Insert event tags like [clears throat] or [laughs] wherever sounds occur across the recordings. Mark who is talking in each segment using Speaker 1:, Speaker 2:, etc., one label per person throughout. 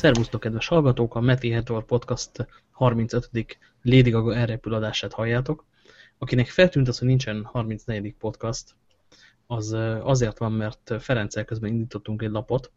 Speaker 1: Szervusztok, kedves hallgatók! A Meti Hetor Podcast 35. Lady Gaga elrepül adását halljátok. Akinek feltűnt az, hogy nincsen 34. podcast, az azért van, mert Ferenccel közben indítottunk egy lapot.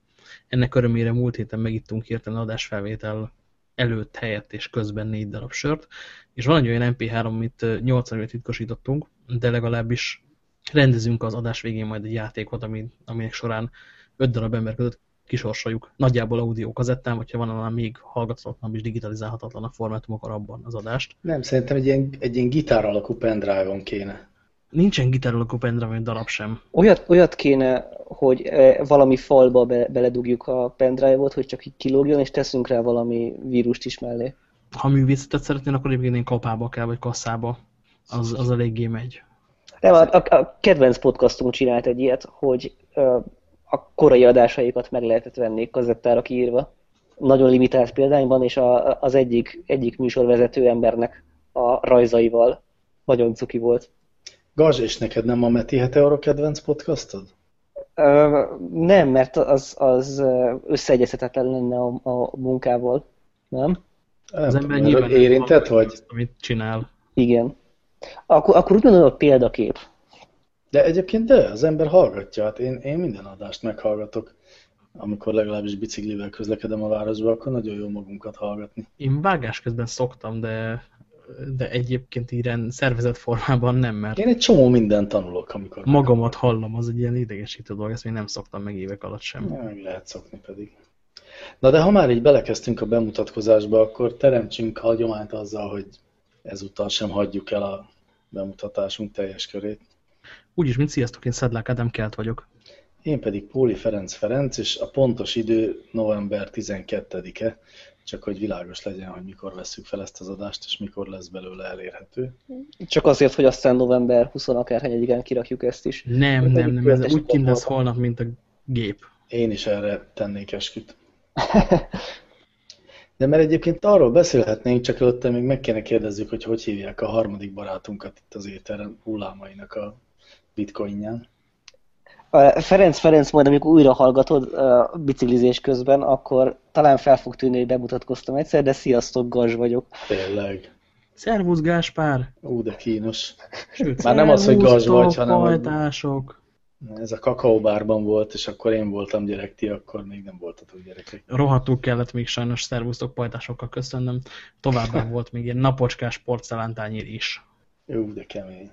Speaker 1: Ennek örömére múlt héten megittunk hirtelen adásfelvétel előtt, helyett és közben négy darab sört, és van egy olyan MP3, amit 85 titkosítottunk, de legalábbis rendezünk az adás végén majd egy játékot, aminek során öt darab ember között kisorsoljuk. Nagyjából audio kazettán, hogyha van annál még hallgatatlan és digitalizálhatatlan a formátum, akkor abban az adást.
Speaker 2: Nem, szerintem egy ilyen, egy ilyen gitár alakú pendrive-on kéne.
Speaker 1: Nincsen gitár alakú pendrive darab sem.
Speaker 3: Olyat, olyat kéne, hogy e, valami falba be, beledugjuk a pendrive-ot, hogy csak így kilógjon, és teszünk rá valami vírust is mellé.
Speaker 1: Ha művészetet szeretnél, akkor egyébként én kapába kell, vagy kasszába. Az, az eléggé megy.
Speaker 3: Nem, a, a, a kedvenc podcastunk csinált egy ilyet, hogy a korai adásaikat meg lehetett venni kazettára kiírva. Nagyon limitált példányban, és a, az egyik, egyik műsorvezető embernek a rajzaival nagyon cuki volt.
Speaker 2: Gazs, és neked nem a Meti Heteor kedvenc podcastod?
Speaker 3: Ö, nem, mert az, az összeegyezhetetlen lenne a, a munkával, nem?
Speaker 1: nem az ember nyilván
Speaker 2: érintett vagy?
Speaker 1: Amit csinál.
Speaker 3: Igen. Akkor, akkor úgy gondolom, a példakép.
Speaker 2: De egyébként de, az ember hallgatja, hát én, én minden adást meghallgatok. Amikor legalábbis biciklivel közlekedem a városba, akkor nagyon jó magunkat hallgatni.
Speaker 1: Én vágás közben szoktam, de, de egyébként ilyen szervezett formában nem, mert...
Speaker 2: Én egy csomó mindent tanulok, amikor...
Speaker 1: Magamat hallom, az egy ilyen idegesítő dolog, ezt még nem szoktam meg évek alatt sem.
Speaker 2: Meg lehet szokni pedig. Na de ha már így belekezdtünk a bemutatkozásba, akkor teremtsünk hagyományt azzal, hogy ezúttal sem hagyjuk el a bemutatásunk teljes körét.
Speaker 1: Úgyis, mint sziasztok, én Szedlák Ádám Kelt vagyok.
Speaker 2: Én pedig Póli Ferenc Ferenc, és a pontos idő november 12-e, csak hogy világos legyen, hogy mikor veszük fel ezt az adást, és mikor lesz belőle elérhető.
Speaker 3: Csak azért, hogy aztán november 20 akárhányadigen kirakjuk ezt is.
Speaker 1: Nem, nem, nem, ez úgy kint lesz holnap, mint a gép.
Speaker 2: Én is erre tennék esküt. De mert egyébként arról beszélhetnénk, csak előtte még meg kéne kérdezzük, hogy hogy hívják a harmadik barátunkat itt az éteren hullámainak a bitcoinján.
Speaker 3: Ferenc Ferenc majd, amikor újra hallgatod a biciklizés közben, akkor talán fel fog tűnni, hogy bemutatkoztam egyszer, de sziasztok, Gazs vagyok.
Speaker 2: Tényleg.
Speaker 1: Szervusz, Gáspár!
Speaker 2: Ú, de kínos.
Speaker 1: Sőt, Már nem az, hogy Gazs vagy, hanem pajtások.
Speaker 2: Ez a kakaóbárban volt, és akkor én voltam gyerek, ti akkor még nem voltatok gyerekek.
Speaker 1: Rohadtul kellett még sajnos szervusztok pajtásokkal köszönöm. Továbbá volt még egy napocskás porcelántányér is.
Speaker 2: Jó, de kemény.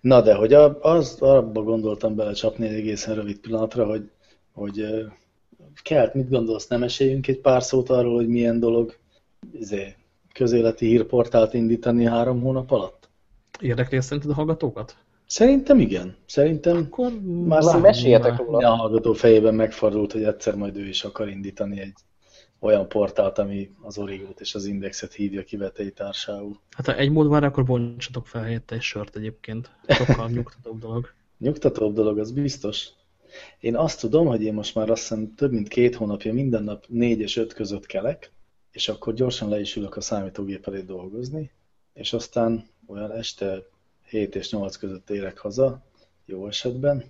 Speaker 2: Na de, hogy az, abba gondoltam belecsapni egy egészen rövid pillanatra, hogy, hogy Kelt, mit gondolsz, nem esélyünk egy pár szót arról, hogy milyen dolog izé, közéleti hírportált indítani három hónap alatt?
Speaker 1: Érdekli szerinted a hallgatókat?
Speaker 2: Szerintem igen. Szerintem
Speaker 3: Akkor már meséljetek róla.
Speaker 2: A hallgató fejében megfordult, hogy egyszer majd ő is akar indítani egy olyan portált, ami az Origót és az Indexet hívja kivetei társául.
Speaker 1: Hát ha egy mód van, akkor bontsatok fel helyette egy sört egyébként. Sokkal nyugtatóbb dolog. [laughs]
Speaker 2: nyugtatóbb dolog, az biztos. Én azt tudom, hogy én most már azt hiszem több mint két hónapja minden nap négy és öt között kelek, és akkor gyorsan le is ülök a számítógép elé dolgozni, és aztán olyan este 7 és 8 között érek haza, jó esetben.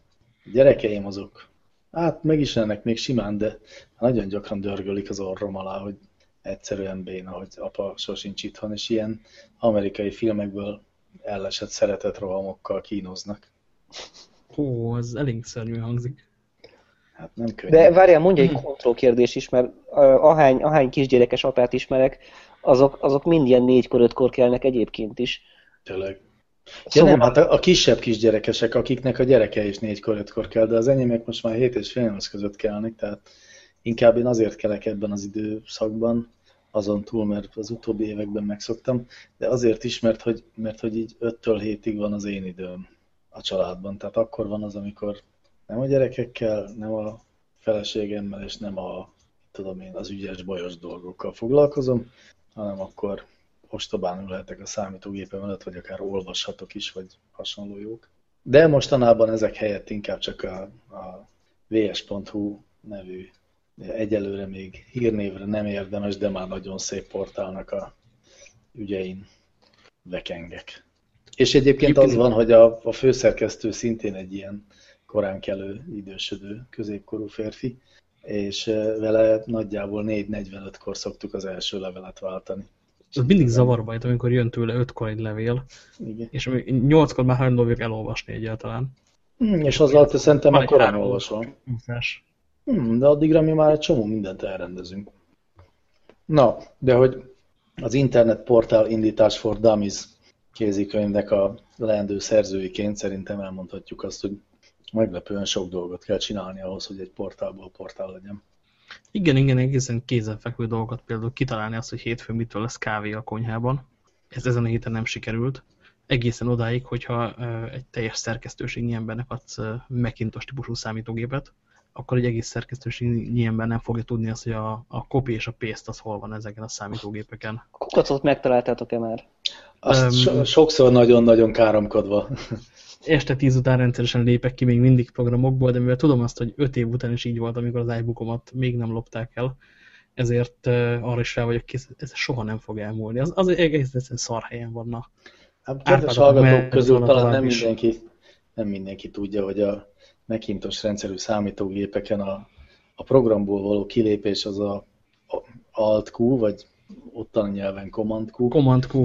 Speaker 2: A gyerekeim azok Hát megismernek még simán, de nagyon gyakran dörgölik az orrom alá, hogy egyszerűen béna, hogy apa sosincs itthon, és ilyen amerikai filmekből ellesett szeretett rohamokkal kínoznak.
Speaker 1: Ó, az elég szörnyű hangzik.
Speaker 2: Hát nem könnyű.
Speaker 3: De várjál, mondja egy kontrollkérdés is, mert ahány, ahány kisgyerekes apát ismerek, azok, azok mind ilyen négykor, ötkor kelnek egyébként is.
Speaker 2: Tényleg. Ja szóval... nem, hát a, a kisebb kisgyerekesek, akiknek a gyereke is négykor, ötkor kell, de az enyémek most már hét és fél között kelnek, tehát inkább én azért kelek ebben az időszakban, azon túl, mert az utóbbi években megszoktam, de azért is, mert hogy, mert hogy így 5-től 7-ig van az én időm a családban. Tehát akkor van az, amikor nem a gyerekekkel, nem a feleségemmel, és nem a, tudom én, az ügyes, bajos dolgokkal foglalkozom, hanem akkor ostobán ülhetek a számítógépem előtt, vagy akár olvashatok is, vagy hasonló jók. De mostanában ezek helyett inkább csak a, a vs.hu nevű egyelőre még hírnévre nem érdemes, de már nagyon szép portálnak a ügyein vekengek. És egyébként az van, hogy a, a főszerkesztő szintén egy ilyen korán kelő, idősödő, középkorú férfi, és vele nagyjából 4.45-kor szoktuk az első levelet váltani.
Speaker 1: Ez mindig zavarba jött, amikor jön tőle ötkor egy levél, Igen. és nyolckor már hajlandó vagyok elolvasni egyáltalán.
Speaker 2: Hmm, és azzal te szerintem már korán olvasol. Hmm, de addigra mi már egy csomó mindent elrendezünk. Na, de hogy az internetportál Indítás for Dummies kézikönyvnek a leendő szerzőiként szerintem elmondhatjuk azt, hogy meglepően sok dolgot kell csinálni ahhoz, hogy egy portálból portál legyen.
Speaker 1: Igen, igen, egészen kézenfekvő dolgokat, például kitalálni azt, hogy hétfőn mitől lesz kávé a konyhában. Ez ezen a héten nem sikerült. Egészen odáig, hogyha egy teljes szerkesztőségnyi embernek adsz Macintosh típusú számítógépet, akkor egy egész szerkesztőségnyi ember nem fogja tudni azt, hogy a, a copy és a paste az hol van ezeken a számítógépeken.
Speaker 3: A kukacot megtaláltátok-e már?
Speaker 2: Azt um, so sokszor nagyon-nagyon káromkodva
Speaker 1: este tíz után rendszeresen lépek ki még mindig programokból, de mivel tudom azt, hogy öt év után is így volt, amikor az iBookomat még nem lopták el, ezért arra is fel vagyok kész, ez soha nem fog elmúlni. Az, az egész egyszerűen szar helyen vannak.
Speaker 2: Hát kedves hallgatók közül talán nem mindenki, nem mindenki tudja, hogy a Macintosh rendszerű számítógépeken a, a programból való kilépés az a, Alt-Q, vagy ottani nyelven Command-Q.
Speaker 1: Command-Q.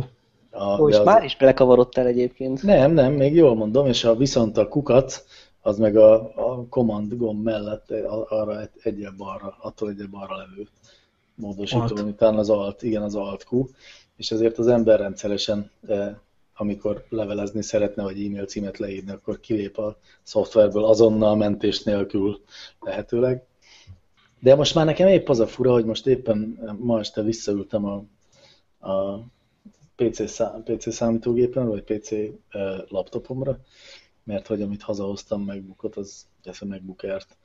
Speaker 3: A, Ó, és az... már is belekavarodtál egyébként.
Speaker 2: Nem, nem, még jól mondom, és a, viszont a kukat, az meg a, a command gomb mellett arra egy, egyel balra, attól egyel balra levő módosító, utána az alt, igen, az alt Q, és ezért az ember rendszeresen, eh, amikor levelezni szeretne, vagy e-mail címet leírni, akkor kilép a szoftverből azonnal mentés nélkül lehetőleg. De most már nekem épp az a fura, hogy most éppen ma este visszaültem a, a PC, szám, PC számítógépen, vagy PC uh, laptopomra, mert hogy amit hazahoztam megbukott, az ez a megbukert,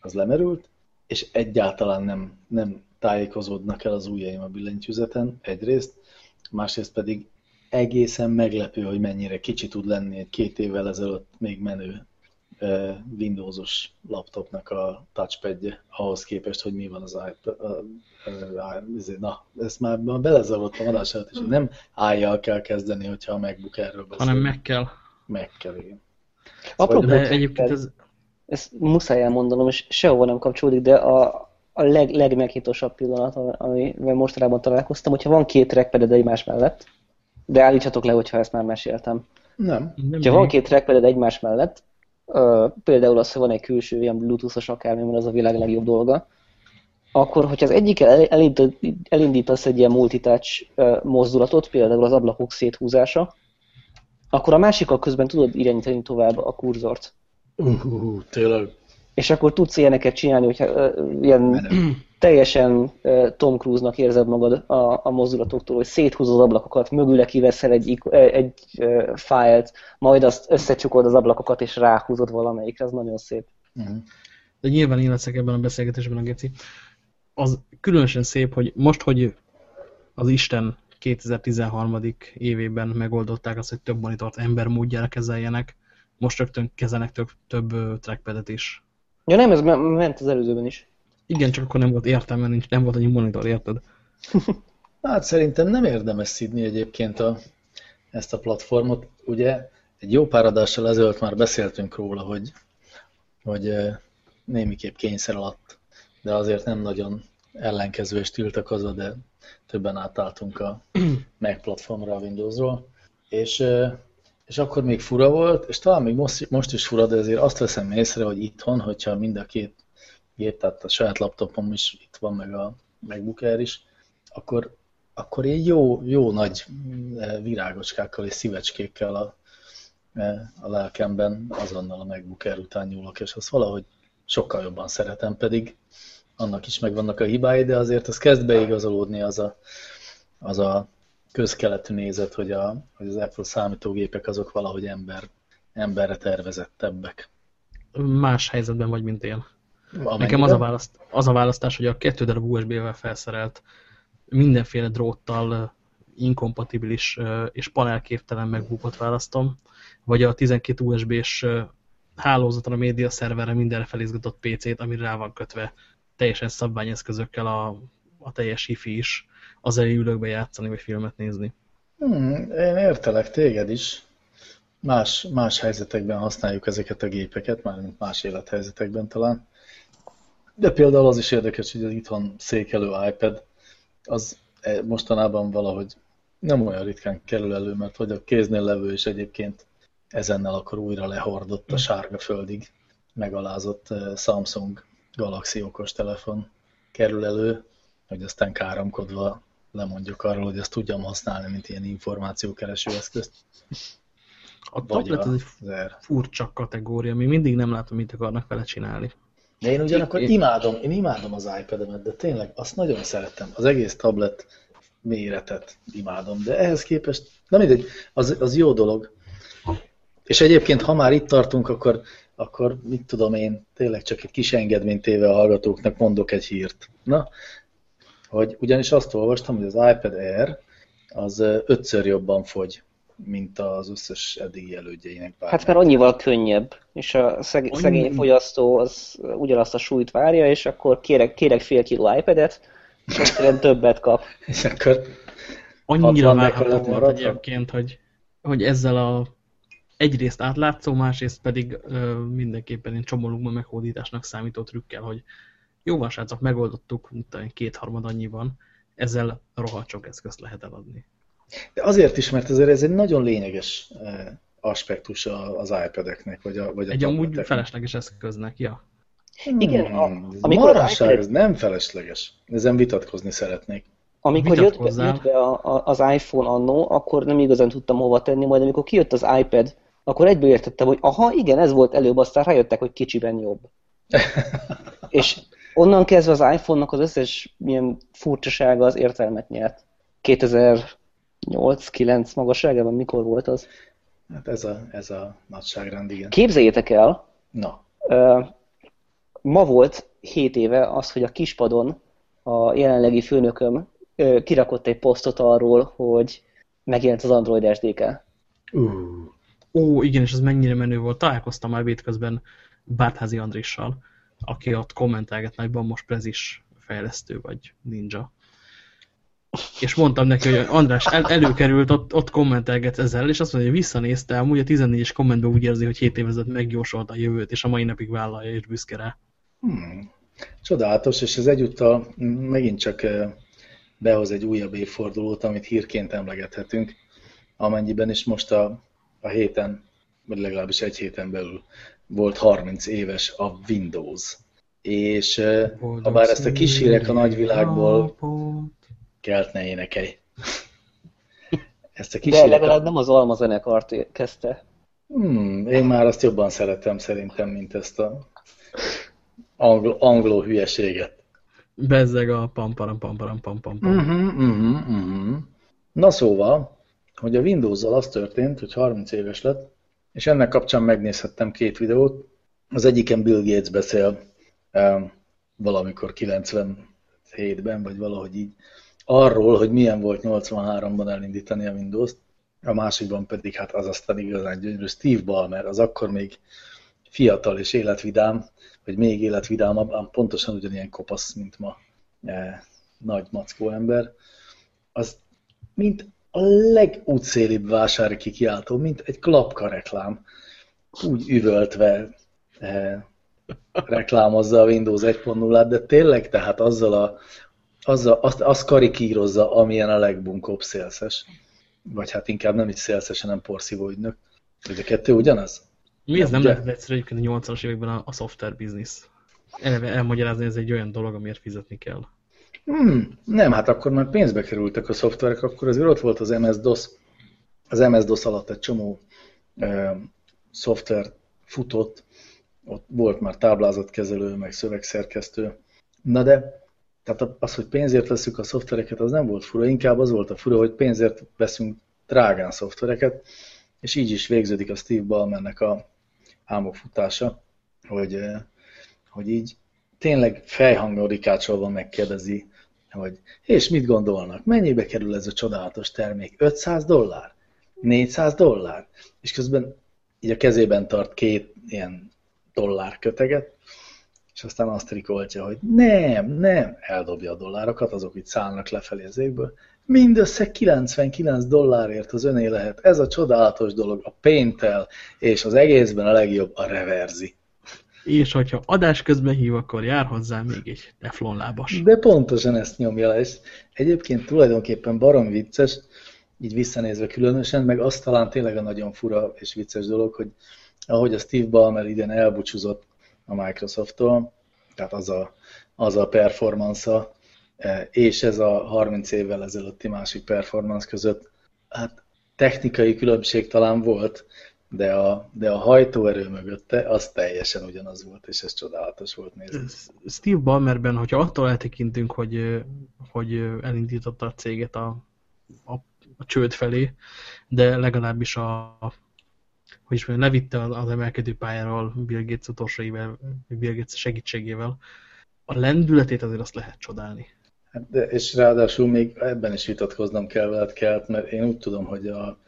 Speaker 2: az lemerült, és egyáltalán nem, nem tájékozódnak el az ujjaim a billentyűzeten, egyrészt, másrészt pedig egészen meglepő, hogy mennyire kicsi tud lenni egy két évvel ezelőtt még menő Windowsos laptopnak a touchpadje ahhoz képest, hogy mi van az iPad. Izé, na, ezt már belezavartam adás előtt, és nem álljal kell kezdeni, hogyha a MacBook erről beszél.
Speaker 1: Hanem meg kell.
Speaker 2: Meg kell, igen.
Speaker 3: Apropó, de egyébként ez... Ezt muszáj elmondanom, és sehova nem kapcsolódik, de a, a leg, legmeghitosabb pillanat, amivel mostanában találkoztam, hogyha van két trackpad egymás mellett, de állítsatok le, hogyha ezt már meséltem.
Speaker 2: Nem.
Speaker 3: nem ha van két trackpad egymás mellett, Uh, például az, hogy van egy külső ilyen bluetooth-os akármi, mert az a világ legjobb dolga, akkor, hogyha az egyik elindítasz egy ilyen multitouch mozdulatot, például az ablakok széthúzása, akkor a másikkal közben tudod irányítani tovább a kurzort.
Speaker 2: Uh, tényleg.
Speaker 3: És akkor tudsz ilyeneket csinálni, hogyha uh, ilyen teljesen Tom Cruise-nak érzed magad a, a mozdulatoktól, hogy széthúzod az ablakokat, mögüle kiveszel egy, egy fájlt, majd azt összecsukod az ablakokat, és ráhúzod valamelyikre, az nagyon szép. Uh-huh.
Speaker 1: De nyilván én leszek ebben a beszélgetésben a Geci. Az különösen szép, hogy most, hogy az Isten 2013. évében megoldották azt, hogy több monitort ember módjára kezeljenek, most rögtön kezelnek több, több trackpadet is.
Speaker 3: Ja nem, ez ment az előzőben is.
Speaker 1: Igen, csak akkor nem volt értelme, nincs, nem volt annyi monitor, érted? [laughs]
Speaker 2: hát szerintem nem érdemes szidni egyébként a, ezt a platformot. Ugye egy jó pár adással ezelőtt már beszéltünk róla, hogy, hogy némiképp kényszer alatt, de azért nem nagyon ellenkező és tiltakozva, de többen átálltunk a [clears throat] Mac platformra a Windowsról. És, és akkor még fura volt, és talán még most, most is fura, de azért azt veszem észre, hogy itthon, hogyha mind a két gép, tehát a saját laptopom is itt van, meg a MacBook Air is, akkor, akkor én jó, jó nagy eh, virágocskákkal és szívecskékkel a, eh, a lelkemben azonnal a MacBook Air után nyúlok, és azt valahogy sokkal jobban szeretem, pedig annak is megvannak a hibái, de azért az kezd beigazolódni az a, az a közkeletű nézet, hogy, a, hogy az Apple számítógépek azok valahogy ember, emberre tervezettebbek.
Speaker 1: Más helyzetben vagy, mint én. Amennyiben? Nekem az a, választ, az a választás, hogy a kettő darab USB-vel felszerelt, mindenféle dróttal inkompatibilis és panelképtelen megbukott választom, vagy a 12 USB-s hálózatra, a média szerverre mindenre felizgatott PC-t, ami rá van kötve teljesen szabványeszközökkel a, a teljes hifi is, az ülök játszani, vagy filmet nézni.
Speaker 2: Hmm, én értelek téged is. Más, más helyzetekben használjuk ezeket a gépeket, mármint más élethelyzetekben talán De például az is érdekes, hogy az itthon székelő iPad, az e, mostanában valahogy nem olyan ritkán kerül elő, mert hogy a kéznél levő és egyébként ezennel akkor újra lehordott a sárga földig megalázott e, Samsung Galaxy okos telefon kerül elő, hogy aztán káromkodva lemondjuk arról, hogy ezt tudjam használni, mint ilyen információkereső eszközt.
Speaker 1: A tablet az egy furcsa kategória, mi mindig nem látom, mit akarnak vele csinálni.
Speaker 2: De én ugyanakkor én... imádom, én imádom az iPad-emet, de tényleg azt nagyon szerettem. Az egész tablet méretet imádom, de ehhez képest, nem mindegy, az, az jó dolog. És egyébként, ha már itt tartunk, akkor, akkor mit tudom én, tényleg csak egy kis engedménytéve a hallgatóknak mondok egy hírt. Na, hogy ugyanis azt olvastam, hogy az iPad Air az ötször jobban fogy, mint az összes eddigi elődjeinek.
Speaker 3: Bármely. Hát mert annyival könnyebb, és a szeg Annyi... szegény fogyasztó az ugyanazt a súlyt várja, és akkor kérek, kérek fél kiló iPad-et, és egyszerűen többet kap. [laughs]
Speaker 2: És akkor
Speaker 1: Annyira várható volt egyébként, hogy, hogy ezzel a egyrészt átlátszó, másrészt pedig ö, mindenképpen én csomólunkban meghódításnak számító trükkel, hogy jó van, srácok, megoldottuk, kétharmad annyi van, ezzel rohadt sok eszközt lehet eladni.
Speaker 2: De azért is, mert ezért ez egy nagyon lényeges eh, aspektus az iPad-eknek, vagy a, vagy a
Speaker 1: Egy amúgy felesleges eszköznek, ja.
Speaker 3: Hmm, Igen, a,
Speaker 2: amikor Marasság, iPad... ez nem felesleges. Ezen vitatkozni szeretnék.
Speaker 3: Amikor jött be, jött be a, a, az iPhone annó, akkor nem igazán tudtam hova tenni, majd amikor kijött az iPad, akkor egyből értettem, hogy aha, igen, ez volt előbb, aztán rájöttek, hogy kicsiben jobb. [laughs] és onnan kezdve az iPhone-nak az összes milyen furcsasága az értelmet nyert. 2008-9 magasságában mikor volt az?
Speaker 2: Hát ez a, ez a nagyságrend, igen.
Speaker 3: Képzeljétek el,
Speaker 2: Na.
Speaker 3: Uh, ma volt 7 éve az, hogy a kispadon a jelenlegi főnököm uh, kirakott egy posztot arról, hogy megjelent az Android SDK.
Speaker 1: Uh. Ó, igen, és ez mennyire menő volt. Találkoztam már közben Bártházi Andrissal aki ott kommentelget nagyban most prezis fejlesztő vagy ninja. És mondtam neki, hogy András el, előkerült, ott, ott kommentelget ezzel, és azt mondja, hogy visszanézte, amúgy a 14-es kommentben úgy érzi, hogy 7 évezet megjósolta a jövőt, és a mai napig vállalja, és büszke rá.
Speaker 2: Hmm. Csodálatos, és ez egyúttal megint csak behoz egy újabb évfordulót, amit hírként emlegethetünk, amennyiben is most a, a héten, vagy legalábbis egy héten belül volt 30 éves a Windows. És ha bár ezt a kis hírek a nagyvilágból kelt ne énekelj. [laughs]
Speaker 3: Ezt a kis De legalább nem az Alma zenekart kezdte.
Speaker 2: Hmm, én már azt jobban szeretem szerintem, mint ezt a angol, angoló hülyeséget.
Speaker 1: Bezzeg a pamparam, pamparam, pam, pam,
Speaker 2: pam. Uh -huh, uh -huh, uh -huh. Na szóval, hogy a Windows-zal az történt, hogy 30 éves lett, és ennek kapcsán megnézhettem két videót. Az egyiken Bill Gates beszél um, valamikor 97-ben, vagy valahogy így, arról, hogy milyen volt 83-ban elindítani a Windows-t, a másikban pedig hát az aztán igazán gyönyörű Steve Ballmer, az akkor még fiatal és életvidám, vagy még életvidámabb, pontosan ugyanilyen kopasz, mint ma e, nagy mackó ember, az mint a legútszélibb vásári kikiáltó, mint egy klapka reklám, úgy üvöltve eh, reklámozza a Windows 1.0-át, de tényleg tehát azzal a, azzal, azt, azt karikírozza, amilyen a legbunkóbb szélszes. Vagy hát inkább nem is szélszes, hanem porszívó ügynök. A kettő ugyanaz?
Speaker 1: Mi ez nem ugye? lehet egyszerű egyébként a 80-as években a, a software business? Eleve elmagyarázni, ez egy olyan dolog, amiért fizetni kell.
Speaker 2: Hmm, nem, hát akkor már pénzbe kerültek a szoftverek, akkor azért ott volt az MS-DOS. Az MS-DOS alatt egy csomó e, szoftver futott, ott volt már táblázatkezelő, meg szövegszerkesztő. Na de, tehát az, hogy pénzért veszük a szoftvereket, az nem volt fura, inkább az volt a fura, hogy pénzért veszünk drágán szoftvereket, és így is végződik a Steve Ballmernek a álmok futása, hogy, hogy így tényleg fejhangon rikácsolva megkérdezi hogy és mit gondolnak, mennyibe kerül ez a csodálatos termék? 500 dollár? 400 dollár? És közben így a kezében tart két ilyen dollár köteget, és aztán azt rikoltja, hogy nem, nem, eldobja a dollárokat, azok itt szállnak lefelé az égből. Mindössze 99 dollárért az öné lehet. Ez a csodálatos dolog, a péntel, és az egészben a legjobb a reverzi.
Speaker 1: És hogyha adás közben hív, akkor jár hozzá még egy teflon lábas.
Speaker 2: De pontosan ezt nyomja le, és egyébként tulajdonképpen barom vicces, így visszanézve különösen, meg azt talán tényleg a nagyon fura és vicces dolog, hogy ahogy a Steve Ballmer idén elbúcsúzott a Microsofttól, tehát az a, az a performance e, és ez a 30 évvel ezelőtti másik performance között, hát technikai különbség talán volt, de a, de a hajtóerő mögötte az teljesen ugyanaz volt, és ez csodálatos volt nézni.
Speaker 1: Steve Ballmerben, hogyha attól eltekintünk, hogy, hogy elindította a céget a, a, a csőd felé, de legalábbis a, hogy is mondjam, levitte az emelkedő pályáról Bill Gates utolsóivel, Bill Gates segítségével, a lendületét azért azt lehet csodálni.
Speaker 2: Hát de, és ráadásul még ebben is vitatkoznom kell veled kelt, mert én úgy tudom, hogy a,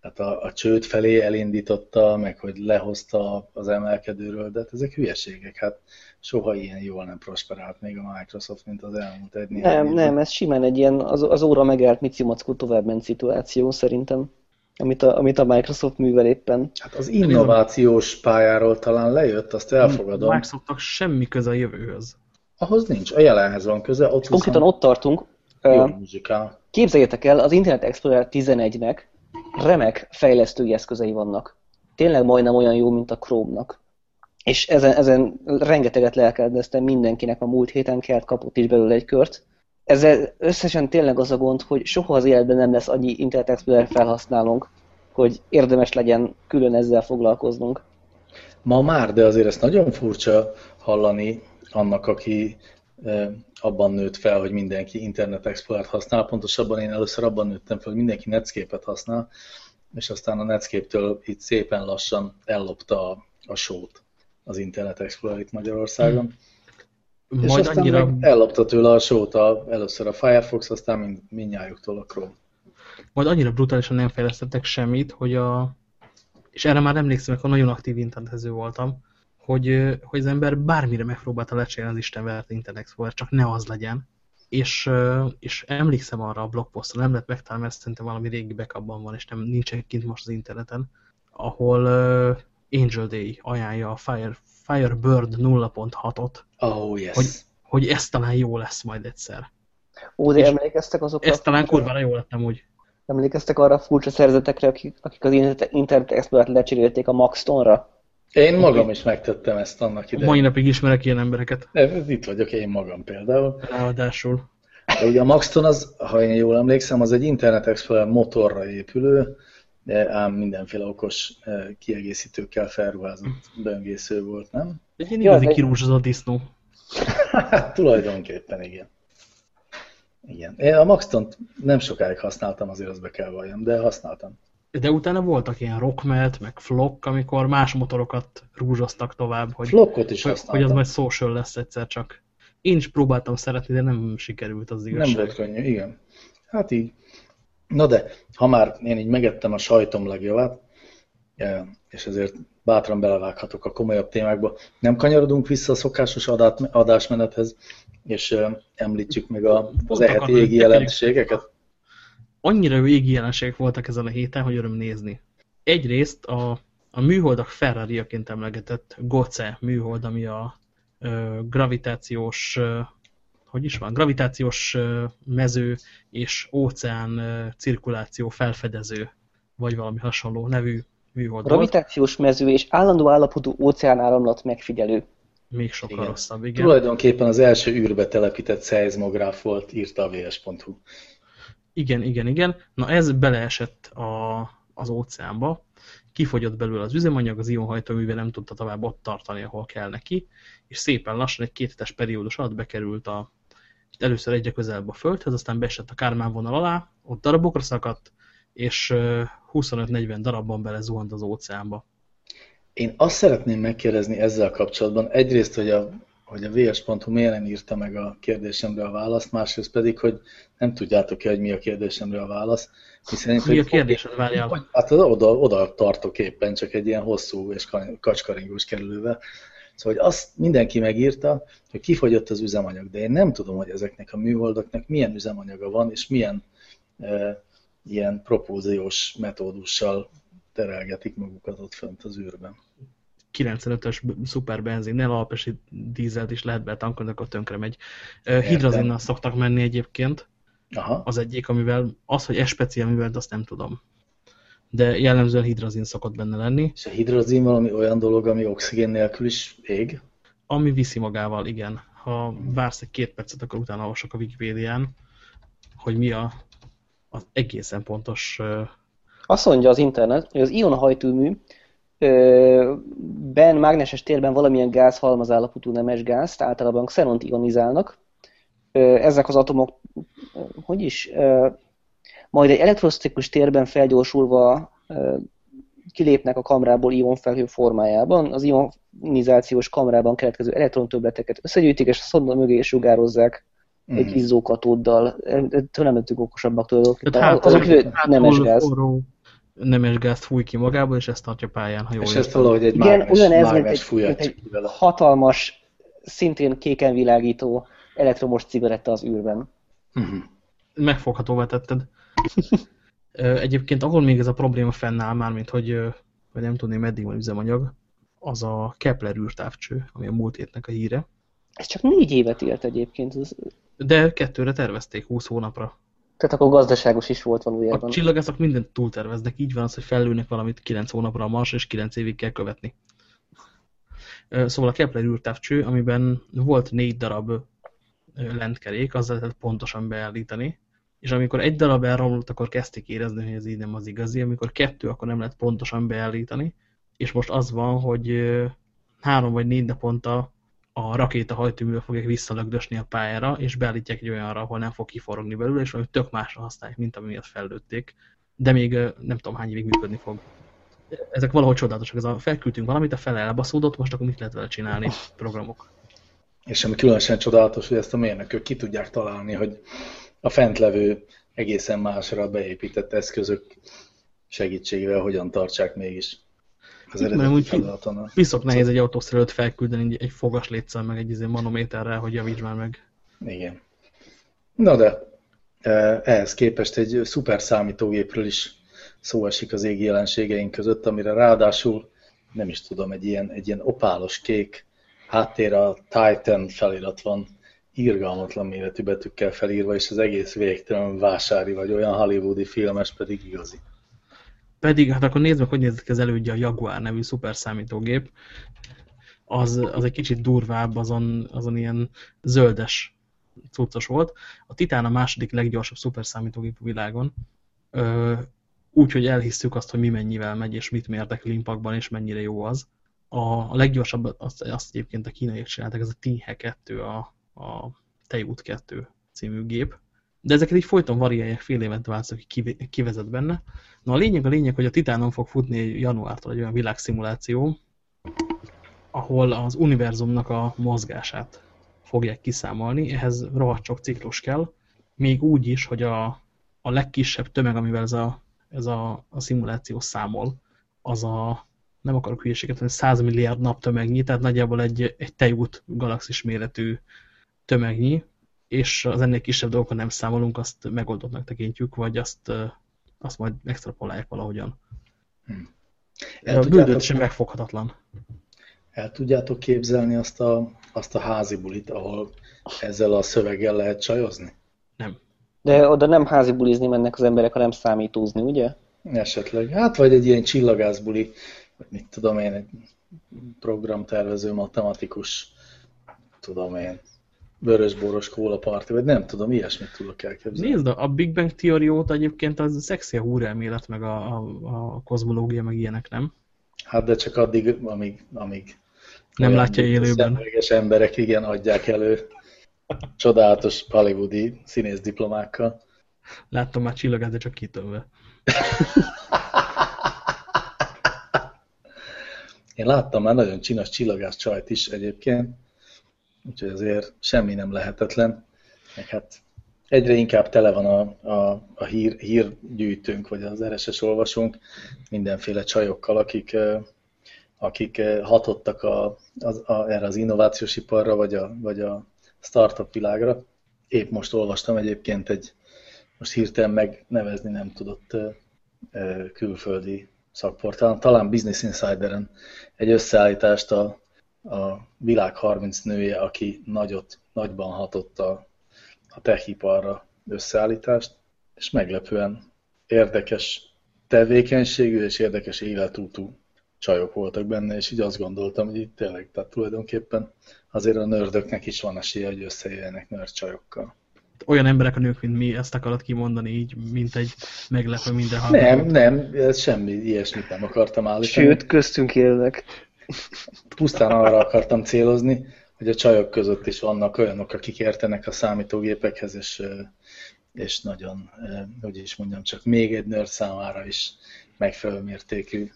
Speaker 2: hát a, a csőd felé elindította, meg hogy lehozta az emelkedőről, de hát ezek hülyeségek, hát soha ilyen jól nem prosperált még a Microsoft, mint az elmúlt egy
Speaker 3: Nem, nem, ez simán egy ilyen az, az óra megállt Mici Mackó továbbment szituáció szerintem amit a, amit a Microsoft művel éppen.
Speaker 2: Hát az innovációs pályáról talán lejött, azt elfogadom. A
Speaker 1: Microsoftnak semmi köze a jövőhöz.
Speaker 2: Ahhoz nincs, a jelenhez van köze.
Speaker 3: Ott Konkrétan ott tartunk.
Speaker 2: Jó muzsikál.
Speaker 3: Képzeljétek el, az Internet Explorer 11-nek remek fejlesztői eszközei vannak. Tényleg majdnem olyan jó, mint a Chrome-nak. És ezen, ezen rengeteget lelkeldeztem mindenkinek a múlt héten kert kapott is belőle egy kört ezzel összesen tényleg az a gond, hogy soha az életben nem lesz annyi Internet Explorer felhasználónk, hogy érdemes legyen külön ezzel foglalkoznunk.
Speaker 2: Ma már, de azért ezt nagyon furcsa hallani annak, aki abban nőtt fel, hogy mindenki Internet Explorer-t használ. Pontosabban én először abban nőttem fel, hogy mindenki Netscape-et használ, és aztán a Netscape-től itt szépen lassan ellopta a, a sót az Internet Explorer itt Magyarországon. Hmm és majd aztán annyira... meg ellopta tőle a sót a, először a Firefox, aztán mind, mindnyájuktól a Chrome.
Speaker 1: Majd annyira brutálisan nem fejlesztettek semmit, hogy a... És erre már emlékszem, amikor nagyon aktív internetező voltam, hogy, hogy az ember bármire megpróbálta lecserélni az Isten vert Internet Explorer, csak ne az legyen. És, és emlékszem arra a blogposztra, nem lehet megtalálni, mert szerintem valami régi backupban van, és nem nincs kint most az interneten, ahol Angel Day ajánlja a Fire, Firebird 0.6-ot.
Speaker 2: Oh, yes.
Speaker 1: Hogy, hogy ez talán jó lesz majd egyszer.
Speaker 3: Ó, de És emlékeztek azokra?
Speaker 1: Ez talán kurvára jó lettem úgy.
Speaker 3: Emlékeztek arra a furcsa szerzetekre, akik, akik az Internet Explorer-t lecserélték a Maxtonra?
Speaker 2: Én magam is megtettem ezt annak idején.
Speaker 1: Mai napig ismerek ilyen embereket.
Speaker 2: Itt vagyok én magam például.
Speaker 1: Ráadásul.
Speaker 2: De ugye a Maxton az, ha én jól emlékszem, az egy Internet Explorer motorra épülő, de ám mindenféle okos kiegészítőkkel felruházott böngésző volt, nem?
Speaker 1: Egy ilyen igazi kirúzsozott disznó. [laughs]
Speaker 2: tulajdonképpen igen. Igen. Én a Maxton nem sokáig használtam, azért azt be kell valljam, de használtam.
Speaker 1: De utána voltak ilyen rockmelt, meg flock, amikor más motorokat rúzsoztak tovább, hogy,
Speaker 2: Flockot is hogy,
Speaker 1: hogy az majd social lesz egyszer csak. Én is próbáltam szeretni, de nem sikerült az igazság.
Speaker 2: Nem volt könnyű, igen. Hát így. Na de, ha már én így megettem a sajtom legjavát, és ezért bátran belevághatok a komolyabb témákba. Nem kanyarodunk vissza a szokásos adát, adásmenethez, és említjük meg a, az eheti égi jelenségeket?
Speaker 1: Annyira jó égi jelenségek voltak ezen a héten, hogy öröm nézni. Egyrészt a, a műholdak Ferrari-aként emlegetett GOCE műhold, ami a ö, gravitációs hogy is van, gravitációs mező és óceán cirkuláció felfedező, vagy valami hasonló nevű műhold
Speaker 3: Gravitációs mező és állandó állapotú óceánáramlat megfigyelő.
Speaker 1: Még sokkal igen. rosszabb, igen.
Speaker 2: Tulajdonképpen az első űrbe telepített szeizmográf volt, írta a vs.hu.
Speaker 1: Igen, igen, igen. Na ez beleesett a, az óceánba, kifogyott belőle az üzemanyag, az ionhajtóműve nem tudta tovább ott tartani, ahol kell neki, és szépen lassan egy kéthetes periódus alatt bekerült a, először egyre közelebb a Földhez, aztán beesett a Kármán vonal alá, ott darabokra szakadt, és 25-40 darabban bele zuhant az óceánba.
Speaker 2: Én azt szeretném megkérdezni ezzel kapcsolatban, egyrészt, hogy a, hogy a vs.hu miért nem írta meg a kérdésemre a választ, másrészt pedig, hogy nem tudjátok-e, hogy mi a kérdésemre a válasz.
Speaker 1: Hiszen, mi a kérdésed, várjál?
Speaker 2: Hát oda, oda tartok éppen, csak egy ilyen hosszú és kacskaringós kerülővel. Szóval hogy azt mindenki megírta, hogy kifogyott az üzemanyag, de én nem tudom, hogy ezeknek a műholdaknak milyen üzemanyaga van, és milyen e, ilyen propóziós metódussal terelgetik magukat ott fönt az űrben.
Speaker 1: 95-ös szuperbenzinnel, alpesi dízelt is lehet betankolni, akkor tönkre megy. Hidrazinnal szoktak menni egyébként. Aha. Az egyik, amivel az, hogy especiál művelt, azt nem tudom. De jellemzően hidrazin szokott benne lenni.
Speaker 2: És a hidrazin valami olyan dolog, ami oxigén nélkül is ég?
Speaker 1: Ami viszi magával, igen. Ha vársz egy két percet, akkor utána olvasok a Wikipédián, hogy mi a, az egészen pontos...
Speaker 3: Azt mondja az internet, hogy az ionhajtőmű ben mágneses térben valamilyen gáz halmazállapotú nemes gázt, általában xenont ionizálnak. Ezek az atomok, hogy is, majd egy elektrosztikus térben felgyorsulva kilépnek a kamrából ionfelhő formájában, az ionizációs kamrában keletkező elektrontöbleteket összegyűjtik, és a szonda mögé sugározzák mm. egy izzókatóddal. Tőle nem lettük okosabbak tulajdonképpen. Azok nemes gáz.
Speaker 1: Nemes gázt fúj ki magából, és ezt tartja pályán, ha jól
Speaker 2: És ezt valahogy egy Igen, mágnes, ugyanez, mint egy, mint egy
Speaker 3: hatalmas, szintén kéken világító elektromos cigaretta az űrben.
Speaker 1: -huh. Megfoghatóvá tetted. Egyébként ahol még ez a probléma fennáll már, mint hogy, hogy nem tudném meddig van üzemanyag, az a Kepler űrtávcső, ami a múlt hétnek a híre.
Speaker 3: Ez csak négy évet élt egyébként.
Speaker 1: De kettőre tervezték, 20 hónapra.
Speaker 3: Tehát akkor gazdaságos is volt valójában.
Speaker 1: A csillagászok mindent túlterveznek. Így van az, hogy fellőnek valamit 9 hónapra a Mars, és 9 évig kell követni. Szóval a Kepler űrtávcső, amiben volt négy darab lentkerék, azzal lehetett pontosan beállítani, és amikor egy darab elromlott, akkor kezdték érezni, hogy ez így nem az igazi, amikor kettő, akkor nem lehet pontosan beállítani, és most az van, hogy három vagy négy naponta a rakéta hajtóművel fogják visszalögdösni a pályára, és beállítják egy olyanra, ahol nem fog kiforogni belőle, és valami tök másra használják, mint ami miatt fellőtték, de még nem tudom hány évig működni fog. Ezek valahogy csodálatosak, ez a felküldtünk valamit, a fele elbaszódott, most akkor mit lehet vele csinálni? Programok.
Speaker 2: És ami különösen csodálatos, hogy ezt a mérnökök ki tudják találni, hogy a fentlevő egészen másra beépített eszközök segítségével hogyan tartsák mégis
Speaker 1: az eredeti feladaton. Viszont nehéz egy autószerelőt felküldeni egy fogas létszel, meg egy izé manométerrel, hogy javíts már meg.
Speaker 2: Igen. Na de, e, ehhez képest egy szuper számítógépről is szó esik az égi jelenségeink között, amire ráadásul nem is tudom, egy ilyen, egy ilyen opálos kék háttér a Titan felirat van, írgalmatlan méretű betűkkel felírva, és az egész végtelen vásári, vagy olyan hollywoodi filmes pedig igazi.
Speaker 1: Pedig, hát akkor nézd meg, hogy nézett az elődje a Jaguar nevű szuperszámítógép. Az, az egy kicsit durvább, azon, azon ilyen zöldes cuccos volt. A Titán a második leggyorsabb szuperszámítógép a világon. Úgy, hogy elhisszük azt, hogy mi mennyivel megy, és mit mértek limpakban, és mennyire jó az. A, a leggyorsabb, azt, azt egyébként a kínaiak csináltak, ez a Tinhe 2, a, a Tejút 2 című gép. De ezeket így folyton variálják, fél évet változnak, hogy kivezet benne. Na a lényeg a lényeg, hogy a Titánon fog futni januártól egy olyan világszimuláció, ahol az univerzumnak a mozgását fogják kiszámolni, ehhez rohadt sok ciklus kell, még úgy is, hogy a, a legkisebb tömeg, amivel ez a, ez a, a szimuláció számol, az a, nem akarok hülyeséget, hogy 100 milliárd nap tömegnyi, tehát nagyjából egy, egy tejút galaxis méretű tömegnyi, és az ennél kisebb dolgokat nem számolunk, azt megoldottnak tekintjük, vagy azt, azt majd extrapolálják valahogyan. Hmm. El a bűnöt sem megfoghatatlan.
Speaker 2: El tudjátok képzelni azt a, azt a házi bulit, ahol ezzel a szöveggel lehet csajozni?
Speaker 1: Nem.
Speaker 3: De oda nem házi bulizni mennek az emberek, hanem számítózni, ugye?
Speaker 2: Esetleg. Hát vagy egy ilyen csillagászbuli, vagy mit tudom én, egy programtervező matematikus, tudom én, vörösboros kóla party, vagy nem tudom, ilyesmit tudok elképzelni.
Speaker 1: Nézd, a Big Bang Theory óta egyébként az szexi a húrelmélet, meg a, a, a kozmológia, meg ilyenek, nem?
Speaker 2: Hát de csak addig, amíg, amíg
Speaker 1: nem látja élőben.
Speaker 2: emberek igen adják elő csodálatos hollywoodi színész diplomákkal.
Speaker 1: Láttam már csillagát, de csak kitölve. [laughs]
Speaker 2: Én láttam már nagyon csinos csillagás csajt is egyébként, úgyhogy azért semmi nem lehetetlen. Meg hát egyre inkább tele van a, a, a hír, hírgyűjtőnk, vagy az RSS olvasónk mindenféle csajokkal, akik, akik hatottak a, a, a, erre az innovációs iparra, vagy a, vagy a startup világra. Épp most olvastam egyébként egy, most hirtelen megnevezni nem tudott külföldi szakportálon, talán Business Insideren egy összeállítást a, a világ 30 nője, aki nagyot, nagyban hatott a, a techiparra összeállítást, és meglepően érdekes tevékenységű és érdekes életútú csajok voltak benne, és így azt gondoltam, hogy itt tényleg, tehát tulajdonképpen azért a nördöknek is van esélye, hogy összejöjjenek nörd csajokkal.
Speaker 1: Olyan emberek a nők, mint mi, ezt akarod kimondani így, mint egy meglepő minden.
Speaker 2: Nem, nem, ez semmi ilyesmit nem akartam állítani.
Speaker 3: Sőt, köztünk élnek.
Speaker 2: Pusztán arra akartam célozni, hogy a csajok között is vannak olyanok, akik értenek a számítógépekhez, és, és nagyon, hogy is mondjam, csak még egy nőr számára is megfelelő mértékű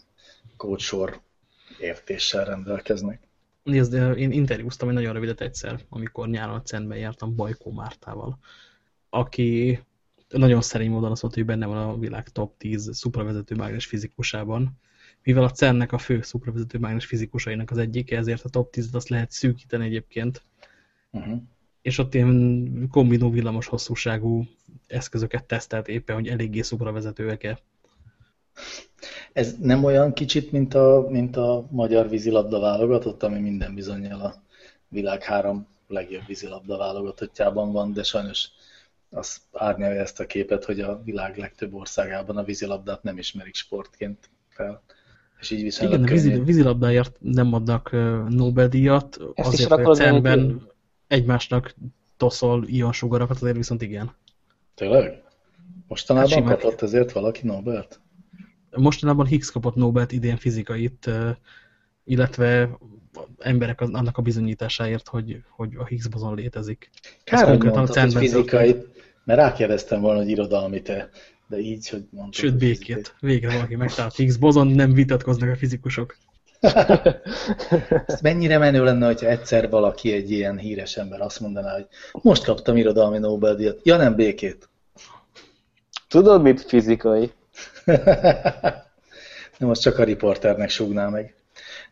Speaker 2: kódsor értéssel rendelkeznek.
Speaker 1: Nézd, én interjúztam egy nagyon rövidet egyszer, amikor nyáron a Cendben jártam Bajkó Mártával, aki nagyon szerény módon azt mondta, hogy benne van a világ top 10 szupravezető mágnes fizikusában, mivel a CERN-nek a fő szupravezető mágnes fizikusainak az egyike, ezért a top 10-et azt lehet szűkíteni egyébként. Uh -huh. És ott ilyen kombinó villamos hosszúságú eszközöket tesztelt éppen, hogy eléggé szupravezetőek-e.
Speaker 2: Ez nem olyan kicsit, mint a, mint a magyar vízilabda válogatott, ami minden bizonyal a világ három legjobb vízilabda válogatottjában van, de sajnos az árnyalja ezt a képet, hogy a világ legtöbb országában a vízilabdát nem ismerik sportként fel.
Speaker 1: És így Igen, a vízi, vízilabdáért nem adnak Nobel-díjat, azért, hogy szemben egymásnak toszol ilyen sugarakat, azért viszont igen.
Speaker 2: Tényleg? Mostanában hát kapott ezért valaki Nobelt?
Speaker 1: Mostanában Higgs kapott Nobelt idén fizikait, illetve emberek annak a bizonyításáért, hogy, hogy a Higgs bozon létezik.
Speaker 2: Kár, hogy mondtad, hogy fizikait, mert rákérdeztem volna, hogy irodalmi te, de így, hogy mondtad.
Speaker 1: Sőt, békét. Végre valaki megtalált Higgs bozon, nem vitatkoznak a fizikusok.
Speaker 2: Ezt mennyire menő lenne, hogyha egyszer valaki, egy ilyen híres ember azt mondaná, hogy most kaptam irodalmi Nobel-díjat. Ja, nem békét.
Speaker 3: Tudod mit fizikai? [laughs]
Speaker 2: nem, most csak a riporternek súgná meg.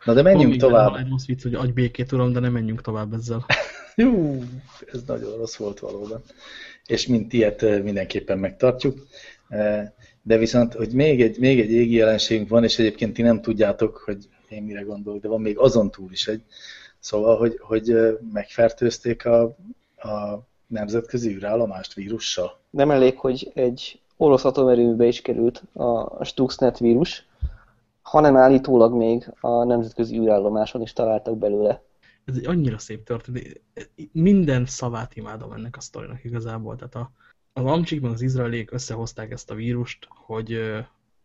Speaker 2: Na de menjünk Hol tovább.
Speaker 1: Egy rossz vicc, hogy adj békét, uram, de nem menjünk tovább ezzel. [laughs]
Speaker 2: Jú, ez nagyon rossz volt valóban. És mint ilyet mindenképpen megtartjuk. De viszont, hogy még egy, még egy égi jelenségünk van, és egyébként ti nem tudjátok, hogy én mire gondolok, de van még azon túl is egy. Szóval, hogy, hogy megfertőzték a, a nemzetközi űrállomást vírussal.
Speaker 3: Nem elég, hogy egy orosz atomerőműbe is került a Stuxnet vírus, hanem állítólag még a nemzetközi űrállomáson is találtak belőle.
Speaker 1: Ez egy annyira szép történet. Minden szavát imádom ennek a sztorinak igazából. Tehát a, az Amcsikban az izraeliek összehozták ezt a vírust, hogy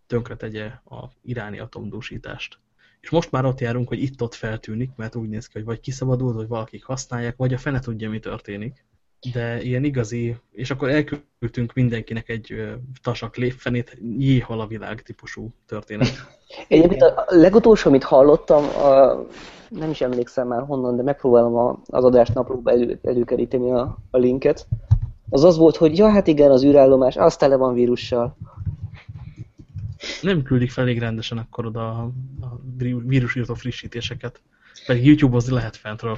Speaker 1: tönkre tegye a iráni atomdúsítást. És most már ott járunk, hogy itt-ott feltűnik, mert úgy néz ki, hogy vagy kiszabadul, vagy valakik használják, vagy a fene tudja, mi történik de ilyen igazi, és akkor elküldtünk mindenkinek egy tasak lépfenét, jéhal a világ típusú történet. [laughs]
Speaker 3: Egyébként a legutolsó, amit hallottam, a, nem is emlékszem már honnan, de megpróbálom a, az adást naplóba elő, előkeríteni a, a linket, az az volt, hogy ja, hát igen, az űrállomás, az tele van vírussal.
Speaker 1: Nem küldik fel elég rendesen akkor oda a, a vírusírtó frissítéseket. Pedig YouTube-ozni lehet fentről.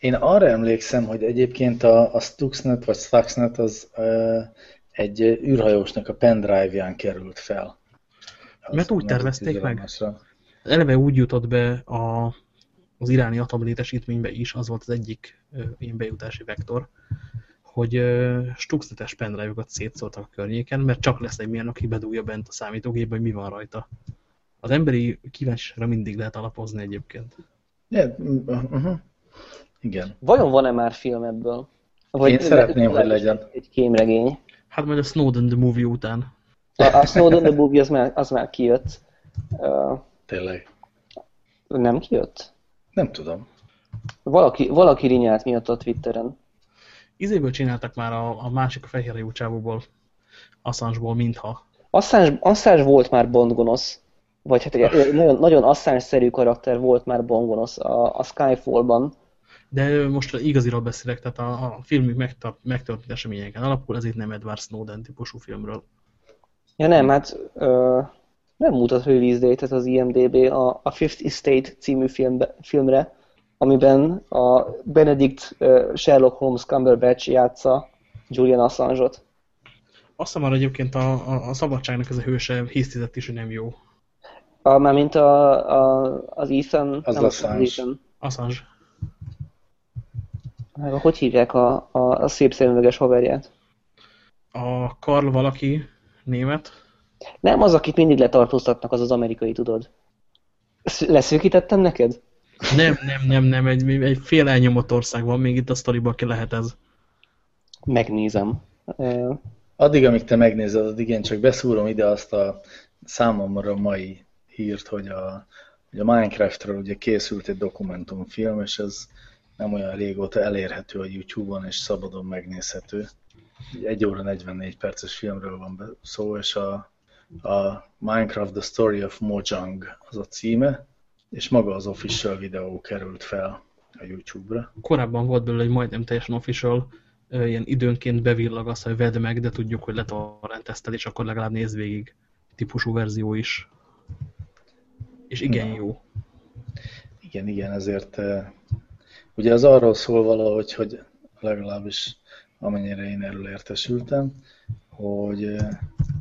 Speaker 2: Én arra emlékszem, hogy egyébként a, a Stuxnet vagy Stuxnet az uh, egy űrhajósnak a pendrive-ján került fel.
Speaker 1: Az Mert úgy tervezték meg. Eleve úgy jutott be a, az iráni atomlétesítménybe is, az volt az egyik uh, ilyen bejutási vektor, hogy Stuxnetes pendrive-okat szétszóltak a környéken, mert csak lesz egy milyen, aki bedúlja bent a számítógépbe, hogy mi van rajta. Az emberi kíváncsiságra mindig lehet alapozni egyébként.
Speaker 2: Yeah, uh -huh. Igen.
Speaker 3: Vajon van-e már film ebből?
Speaker 2: Vagy Én szeretném, hogy legyen.
Speaker 3: Egy kémregény.
Speaker 1: Hát majd a Snowden the Movie után.
Speaker 3: A, a Snowden the Movie az már, az már kijött. Uh,
Speaker 2: Tényleg?
Speaker 3: Nem kijött?
Speaker 2: Nem tudom.
Speaker 3: Valaki, valaki rinyált miatt a Twitteren.
Speaker 1: Izéből csináltak már a, a másik a fehérhajú csávóból, Assange-ból, mintha.
Speaker 3: Assange, Assange volt már Bond gonosz. Vagy hát egy [laughs] nagyon, nagyon Assange-szerű karakter volt már Bond gonosz a, a Skyfall-ban
Speaker 1: de most igaziról beszélek, tehát a, a filmük megtörtént eseményeken alapul, ez itt nem Edward Snowden típusú filmről.
Speaker 3: Ja nem, hát ö, nem mutat release date az IMDB a, a Fifth Estate című filmbe, filmre, amiben a Benedict Sherlock Holmes Cumberbatch játsza Julian Assange-ot.
Speaker 1: Azt hiszem egyébként a, a, a szabadságnak ez a hőse hisztizett is, hogy nem jó.
Speaker 3: A, mármint a, a, az Ethan...
Speaker 2: Az
Speaker 3: nem,
Speaker 2: Assange.
Speaker 3: Ethan.
Speaker 1: Assange.
Speaker 3: Hogy hívják a, a, a szép szemüveges haverját?
Speaker 1: A Karl valaki német.
Speaker 3: Nem az, akit mindig letartóztatnak, az az amerikai, tudod. Sz- Leszűkítettem neked?
Speaker 1: Nem, nem, nem, nem, egy, egy fél elnyomott ország van még itt a sztoriban, ki lehet ez.
Speaker 3: Megnézem.
Speaker 2: Addig, amíg te megnézed, addig én csak beszúrom ide azt a számomra mai hírt, hogy a, hogy a Minecraftről ugye készült egy dokumentumfilm, és ez nem olyan régóta elérhető a YouTube-on, és szabadon megnézhető. Egy óra 44 perces filmről van szó, és a, a Minecraft The Story of Mojang az a címe, és maga az official videó került fel a YouTube-ra.
Speaker 1: Korábban volt belőle egy majdnem teljesen official, ilyen időnként bevillag azt, hogy vedd meg, de tudjuk, hogy letorrentezted, és akkor legalább nézd végig típusú verzió is. És igen
Speaker 2: Na.
Speaker 1: jó.
Speaker 2: Igen, igen, ezért ugye az arról szól valahogy, hogy legalábbis amennyire én erről értesültem, hogy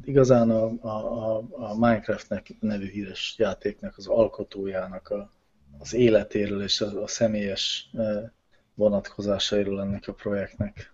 Speaker 2: igazán a, a, a, Minecraftnek nevű híres játéknak az alkotójának a, az életéről és a, a személyes eh, vonatkozásairól ennek a projektnek.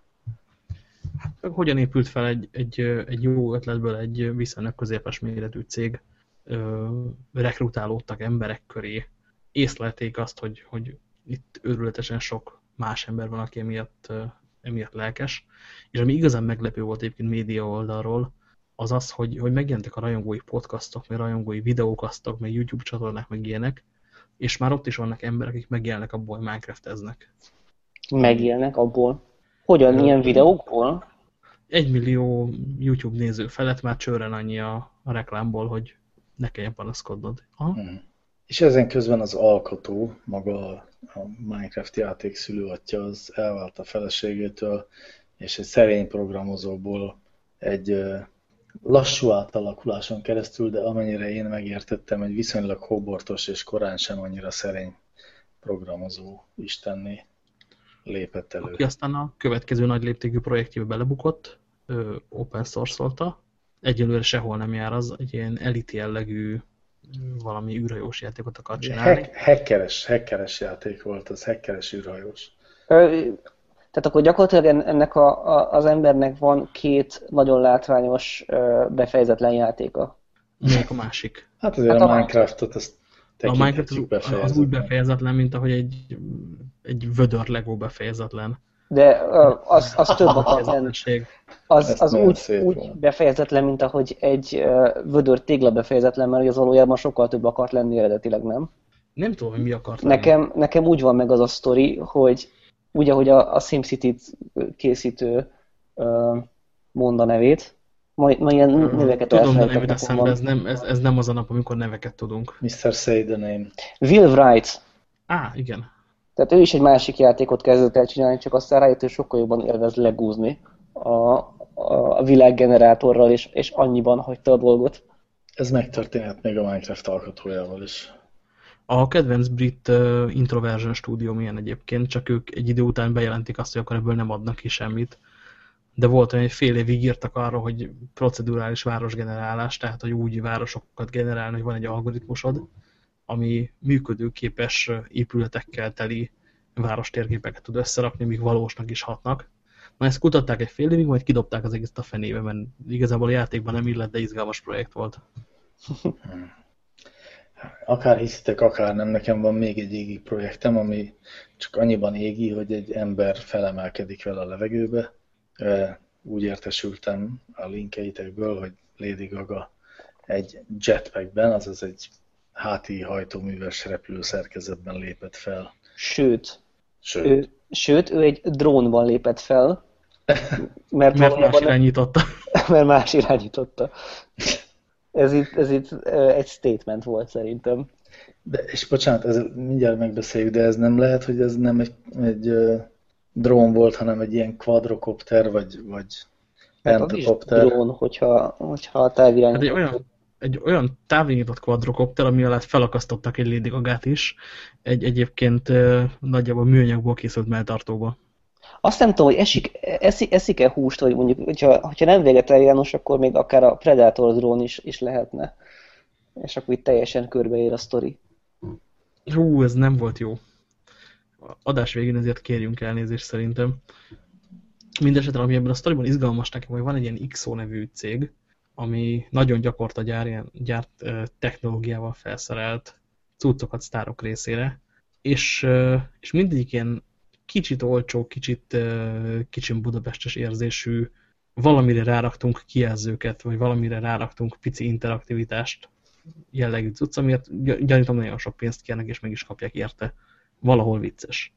Speaker 1: Hogyan épült fel egy, egy, egy jó ötletből egy viszonylag középes méretű cég? Ö, rekrutálódtak emberek köré, észlelték azt, hogy, hogy itt őrületesen sok más ember van, aki emiatt, emiatt lelkes. És ami igazán meglepő volt egyébként média oldalról, az az, hogy, hogy megjelentek a rajongói podcastok, meg rajongói videókasztok, meg YouTube csatornák, meg ilyenek, és már ott is vannak emberek, akik megjelennek abból, hogy Minecraft-eznek.
Speaker 3: megélnek abból. Hogyan, ilyen videókból?
Speaker 1: Egy millió YouTube néző felett már csőren annyi a, a reklámból, hogy ne kelljen panaszkodnod. Aha.
Speaker 2: Mhm. És ezen közben az alkotó, maga a Minecraft játék szülőatja, az elvált a feleségétől, és egy szerény programozóból egy lassú átalakuláson keresztül, de amennyire én megértettem, egy viszonylag hobortos és korán sem annyira szerény programozó istenné lépett elő.
Speaker 1: Aki aztán a következő nagy léptékű projektjébe belebukott, ö, open source-olta. Egyelőre sehol nem jár az, egy ilyen elit jellegű valami űrhajós játékot akar csinálni.
Speaker 2: Hack, hackeres, hackeres játék volt, az hackeres űrhajós.
Speaker 3: Tehát akkor gyakorlatilag en- ennek a, a, az embernek van két nagyon látványos ö, befejezetlen játéka.
Speaker 1: Még a másik.
Speaker 2: Hát azért
Speaker 3: Hát
Speaker 2: a
Speaker 3: a-
Speaker 2: Minecraftot azt
Speaker 1: A Minecraft az, az úgy
Speaker 2: befejezetlen.
Speaker 1: mint ahogy egy, egy vödör Lego befejezetlen.
Speaker 3: De az, az több akar lenni. [laughs]
Speaker 1: Befejezetlenség.
Speaker 3: Az, az úgy, úgy befejezetlen, mint ahogy egy vödör tégla befejezetlen, mert az valójában sokkal több akart lenni eredetileg, nem?
Speaker 1: Nem tudom, hogy mi akart lenni.
Speaker 3: Nekem, nekem úgy van meg az a sztori, hogy úgy, ahogy a, a SimCity-t készítő ö, mond a nevét, ma, ma ilyen neveket
Speaker 1: Tudom, de
Speaker 3: nekem
Speaker 1: eszembe, ez nem, ez, ez nem az a nap, amikor neveket tudunk.
Speaker 2: Mr. Say the Name.
Speaker 3: Will Wright.
Speaker 1: Á, igen.
Speaker 3: Tehát ő is egy másik játékot kezdett el csinálni, csak aztán rájött, hogy sokkal jobban élvez legúzni a, a, a világgenerátorral, és, és annyiban hagyta a dolgot.
Speaker 2: Ez megtörténhet még a Minecraft alkotójával is.
Speaker 1: A kedvenc brit uh, introversion stúdió milyen egyébként, csak ők egy idő után bejelentik azt, hogy akkor ebből nem adnak ki semmit. De volt olyan, hogy fél évig írtak arra, hogy procedurális városgenerálás, tehát hogy úgy városokat generálni, hogy van egy algoritmusod, ami működőképes épületekkel teli várostérképeket tud összerakni, míg valósnak is hatnak. Na ezt kutatták egy fél évig, majd kidobták az egészet a fenébe, mert igazából a játékban nem illett, de izgalmas projekt volt. [laughs]
Speaker 2: Akár hiszitek, akár nem, nekem van még egy égi projektem, ami csak annyiban égi, hogy egy ember felemelkedik vele a levegőbe. Úgy értesültem a linkeitekből, hogy Lady Gaga egy jetpackben, azaz egy háti hajtóműves repülő szerkezetben lépett fel.
Speaker 3: Sőt,
Speaker 2: Sőt,
Speaker 3: ő, sőt, ő egy drónban lépett fel, [laughs] mert, [laughs]
Speaker 1: Mert más irányította.
Speaker 3: mert más irányította. Ez itt, ez itt egy statement volt szerintem.
Speaker 2: de, és bocsánat, ez mindjárt megbeszéljük, de ez nem lehet, hogy ez nem egy, egy drón volt, hanem egy ilyen quadrocopter, vagy, vagy
Speaker 3: Hát
Speaker 2: pentacopter.
Speaker 3: drón, hogyha, hogyha a
Speaker 1: Hát egy olyan, egy olyan távirányított quadrocopter, ami alá felakasztottak egy Lady Gagát is, egy egyébként ö, nagyjából műanyagból készült melltartóba.
Speaker 3: Azt nem tudom, hogy esik, eszik, eszik-e húst, vagy mondjuk, hogyha, hogyha nem vegetáriánus, akkor még akár a Predator drón is, is lehetne. és akkor itt teljesen körbeér a sztori.
Speaker 1: Hú, ez nem volt jó. Adás végén ezért kérjünk elnézést szerintem. Mindenesetre, ami ebben a sztoriban izgalmas nekem, hogy van egy ilyen XO nevű cég, ami nagyon gyakorta gyár, ilyen, gyárt technológiával felszerelt cuccokat sztárok részére, és, és mindegyik ilyen kicsit olcsó, kicsit, kicsit budapestes érzésű, valamire ráraktunk kijelzőket, vagy valamire ráraktunk pici interaktivitást jellegű cucc, amiért gyanítom nagyon sok pénzt kérnek, és meg is kapják érte. Valahol vicces.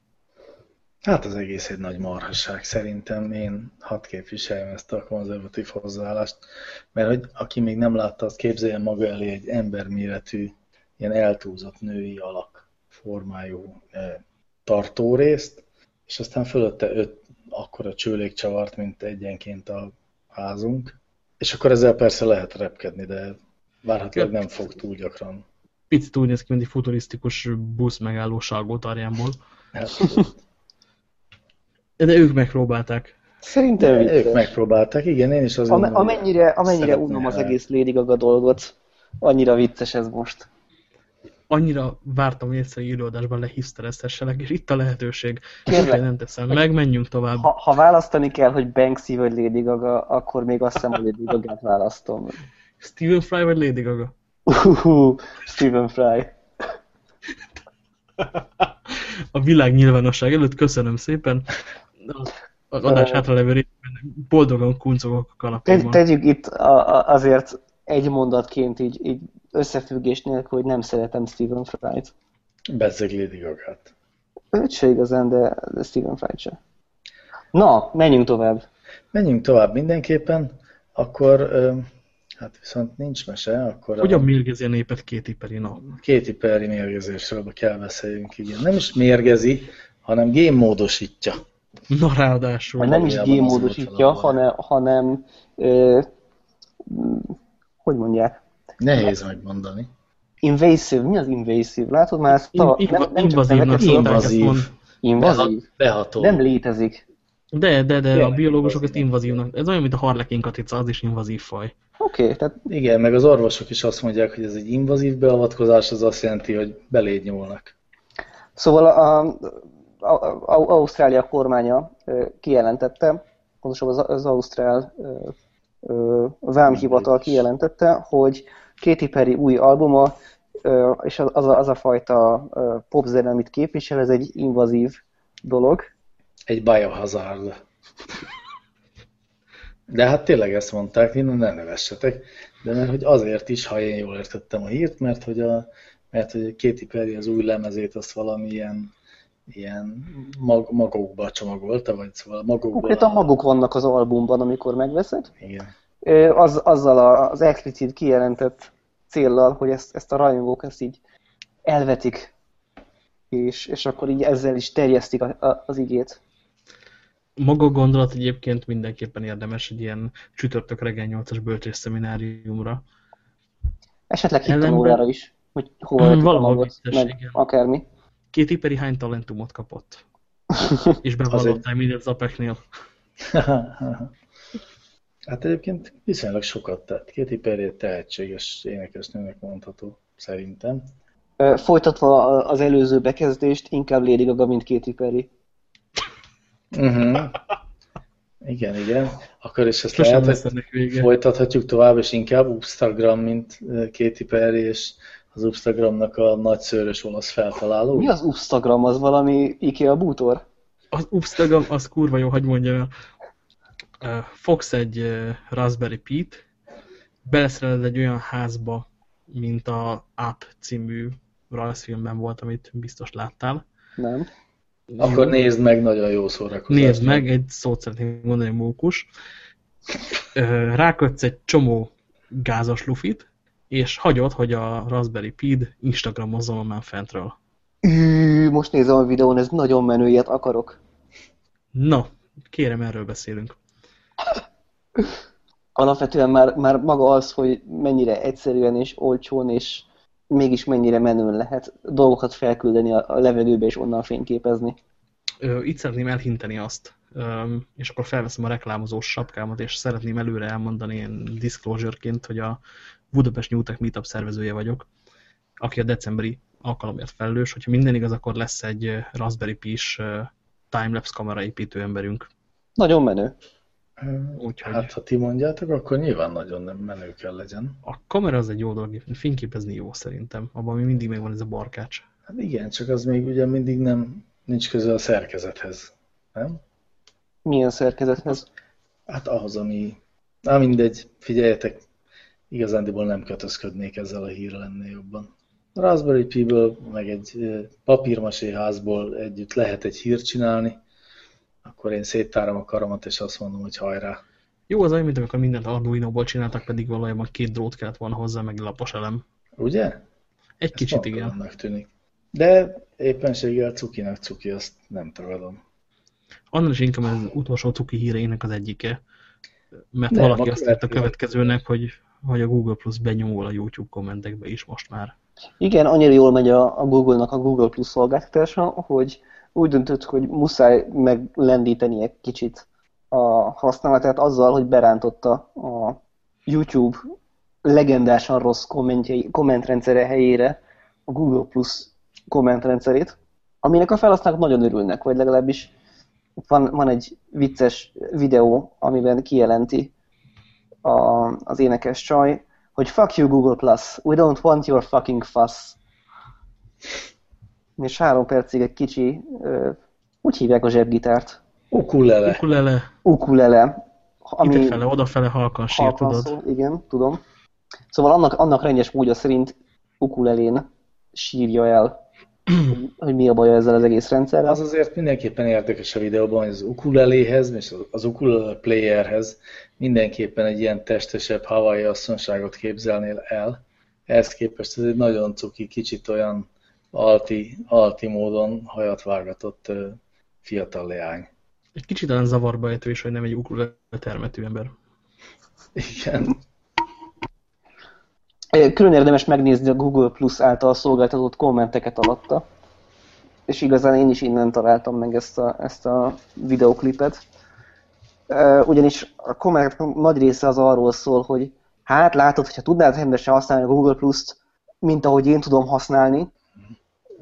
Speaker 2: Hát az egész egy nagy marhasság szerintem. Én hadd képviseljem ezt a konzervatív hozzáállást, mert hogy aki még nem látta, az képzeljen maga elé egy emberméretű, ilyen eltúzott női alak formájú tartórészt, és aztán fölötte öt akkora csőlékcsavart, mint egyenként a házunk. És akkor ezzel persze lehet repkedni, de várhatólag nem fog túl gyakran.
Speaker 1: Picit úgy néz ki, mint egy futurisztikus busz megálló Salgótarjánból. Hát, de ők megpróbálták.
Speaker 3: Szerintem
Speaker 2: ők vicces. megpróbálták, igen, én is az
Speaker 3: Am Amennyire, amennyire unom az egész Lady Gaga dolgot, annyira vicces ez most.
Speaker 1: Annyira vártam, hogy egyszer előadásban lehiszterezhesselek, és itt a lehetőség. Kérlek, nem teszem meg, menjünk tovább.
Speaker 3: Ha, ha választani kell, hogy Banksy vagy Lady Gaga, akkor még azt hiszem, hogy Lady Gaga-t választom.
Speaker 1: Stephen Fry vagy Lady Gaga?
Speaker 3: Uh, Stephen Fry.
Speaker 1: a világ nyilvánosság előtt köszönöm szépen. Az adás hátra levő részben boldogan kuncogok a kanapémon.
Speaker 3: Tegyük itt a, a, azért egy mondatként így, így összefüggés nélkül, hogy nem szeretem Stephen Fry-t.
Speaker 2: Bezzeg Lady Gaga-t.
Speaker 3: Őt se igazán, de, de Stephen Fry se. Na, menjünk tovább.
Speaker 2: Menjünk tovább mindenképpen. Akkor Hát viszont nincs mese, akkor...
Speaker 1: Hogyan a... mérgezi a népet Katy Perry? No.
Speaker 2: Katy Perry mérgezésről kell beszéljünk, igen. Nem is mérgezi, hanem gémmódosítja.
Speaker 1: Na ráadásul.
Speaker 3: nem is gémmódosítja, hanem, hanem ö, hogy mondják?
Speaker 2: Nehéz megmondani.
Speaker 3: Invasive. Mi az invasive? Látod már ezt?
Speaker 1: A, in, nem, nem invazívnak
Speaker 2: invazív.
Speaker 3: Invazív.
Speaker 2: Beható.
Speaker 3: Nem létezik.
Speaker 1: De, de, de, a biológusok ezt invazívnak. Ez olyan, mint a harlekin katica, az is invazív faj.
Speaker 3: Oké, okay, tehát...
Speaker 2: Igen, meg az orvosok is azt mondják, hogy ez egy invazív beavatkozás, az azt jelenti, hogy beléd nyúlnak.
Speaker 3: Szóval a, a, a, a Ausztrália kormánya kijelentette, pontosabban az, az Ausztrál vámhivatal kijelentette, hogy Katy Perry új albuma, és az, a, az a fajta popzene, amit képvisel, ez egy invazív dolog.
Speaker 2: Egy biohazard. De hát tényleg ezt mondták, én ne nevessetek, de mert hogy azért is, ha én jól értettem a hírt, mert hogy a, mert hogy Katy Perry az új lemezét azt valamilyen ilyen mag, magokba csomagolta, vagy szóval magokba...
Speaker 3: Konkrétan maguk vannak az albumban, amikor megveszed.
Speaker 2: Igen.
Speaker 3: Az, azzal az explicit kijelentett céllal, hogy ezt, ezt a rajongók ezt így elvetik, és, és akkor így ezzel is terjesztik a, a, az igét
Speaker 1: maga a gondolat egyébként mindenképpen érdemes egy ilyen csütörtök reggel 8-as bölcsés szemináriumra.
Speaker 3: Esetleg hittanórára is, hogy hova
Speaker 1: mm, valahol biztos,
Speaker 3: meg igen. akármi.
Speaker 1: Két iperi hány talentumot kapott? [laughs] És bevallották mindent Zapeknél. [laughs]
Speaker 2: hát egyébként viszonylag sokat tett. Két iperi tehetséges énekesnőnek mondható, szerintem.
Speaker 3: Folytatva az előző bekezdést, inkább Lady Gaga, mint Katy Perry.
Speaker 2: Uh-huh. Igen, igen. Akkor is ezt Sosem lehet, hogy folytathatjuk tovább, és inkább Instagram, mint Katy Perry, és az Instagramnak a nagy szőrös olasz feltaláló.
Speaker 3: Mi az Instagram? Az valami IKEA bútor?
Speaker 1: Az Instagram, az kurva jó, hogy mondjam el. Fogsz egy Raspberry Pi-t, beleszereled egy olyan házba, mint a Up című rajzfilmben volt, amit biztos láttál.
Speaker 3: Nem.
Speaker 2: Akkor nézd meg, nagyon jó szórakozás.
Speaker 1: Nézd meg, egy szót szeretném mondani, mókus. Rákötsz egy csomó gázas lufit, és hagyod, hogy a Raspberry Pi Instagramozzon már fentről.
Speaker 3: Most nézem a videón, ez nagyon menő, ilyet akarok.
Speaker 1: Na, kérem, erről beszélünk.
Speaker 3: Alapvetően már, már maga az, hogy mennyire egyszerűen és olcsón és mégis mennyire menőn lehet dolgokat felküldeni a levegőbe és onnan fényképezni.
Speaker 1: Itt szeretném elhinteni azt, és akkor felveszem a reklámozós sapkámat, és szeretném előre elmondani ilyen disclosure-ként, hogy a Budapest New Tech Meetup szervezője vagyok, aki a decemberi alkalomért felelős, hogyha minden igaz, akkor lesz egy Raspberry Pi-s timelapse kamera építő emberünk.
Speaker 3: Nagyon menő.
Speaker 2: Úgyhogy... Hát, ha ti mondjátok, akkor nyilván nagyon nem menő kell legyen.
Speaker 1: A kamera az egy jó dolog, fényképezni jó szerintem. Abban még mindig megvan ez a barkács.
Speaker 2: Hát igen, csak az még ugye mindig nem nincs köze a szerkezethez, nem?
Speaker 3: Milyen szerkezethez?
Speaker 2: Hát ahhoz, ami... Na mindegy, figyeljetek, igazándiból nem kötözködnék ezzel a hírrel lenni jobban. A Raspberry Pi-ből, meg egy papírmasé házból együtt lehet egy hírt csinálni, akkor én széttárom a karamat, és azt mondom, hogy hajrá.
Speaker 1: Jó, az olyan, mint amikor mindent Arduino-ból csináltak, pedig valójában két drót kellett volna hozzá, meg lapos elem.
Speaker 2: Ugye?
Speaker 1: Egy Ezt kicsit igen.
Speaker 2: tűnik. De éppenséggel cukinak cuki, azt nem tagadom.
Speaker 1: Annál is inkább az utolsó cuki híreinek az egyike. Mert nem, valaki azt írt a következőnek, hogy, hogy a Google Plus benyomul a YouTube kommentekbe is most már.
Speaker 3: Igen, annyira jól megy a, a Google-nak a Google Plus szolgáltatása, hogy úgy döntött, hogy muszáj meglendíteni egy kicsit a használatát azzal, hogy berántotta a YouTube legendásan rossz kommentrendszere helyére a Google Plus kommentrendszerét, aminek a felhasználók nagyon örülnek, vagy legalábbis van, van egy vicces videó, amiben kijelenti a, az énekes csaj, hogy fuck you Google Plus, we don't want your fucking fuss. És három percig egy kicsi, ö, úgy hívják a zsebgitárt.
Speaker 2: Ukulele.
Speaker 1: Ukulele.
Speaker 3: Ukulele.
Speaker 1: Ami Idefele, odafele halkan sír, tudod. Szó,
Speaker 3: igen, tudom. Szóval annak, annak rendes módja szerint ukulelén sírja el [clears throat] hogy mi a baj ezzel az egész rendszerrel.
Speaker 2: Az azért mindenképpen érdekes a videóban, hogy az ukuleléhez, és az ukulele playerhez mindenképpen egy ilyen testesebb Hawaii asszonságot képzelnél el. Ehhez képest ez egy nagyon cuki, kicsit olyan alti, alti módon hajat vágatott fiatal leány.
Speaker 1: Egy kicsit olyan zavarba ejtő is, hogy nem egy ukulele termetű ember.
Speaker 2: Igen.
Speaker 3: Külön érdemes megnézni a Google Plus által szolgáltatott kommenteket alatta. És igazán én is innen találtam meg ezt a, ezt a videoklipet. Ugyanis a kommentek nagy része az arról szól, hogy hát látod, hogyha tudnád rendesen használni a Google Plus-t, mint ahogy én tudom használni,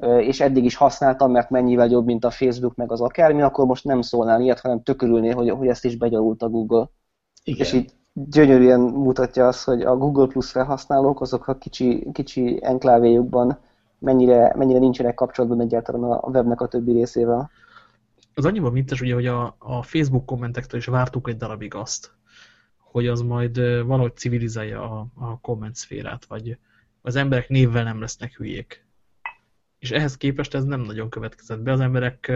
Speaker 3: és eddig is használtam, mert mennyivel jobb, mint a Facebook meg az akármi, akkor most nem szólnál ilyet, hanem tökörülné, hogy, hogy ezt is begyalult a Google. Igen. És így gyönyörűen mutatja azt, hogy a Google Plus felhasználók azok a kicsi, kicsi enklávéjukban mennyire, mennyire nincsenek kapcsolatban egyáltalán a webnek a többi részével.
Speaker 1: Az annyiban mintes, ugye, hogy a, a Facebook kommentektől is vártuk egy darabig azt, hogy az majd valahogy civilizálja a, a komment szférát, vagy az emberek névvel nem lesznek hülyék. És ehhez képest ez nem nagyon következett be. Az emberek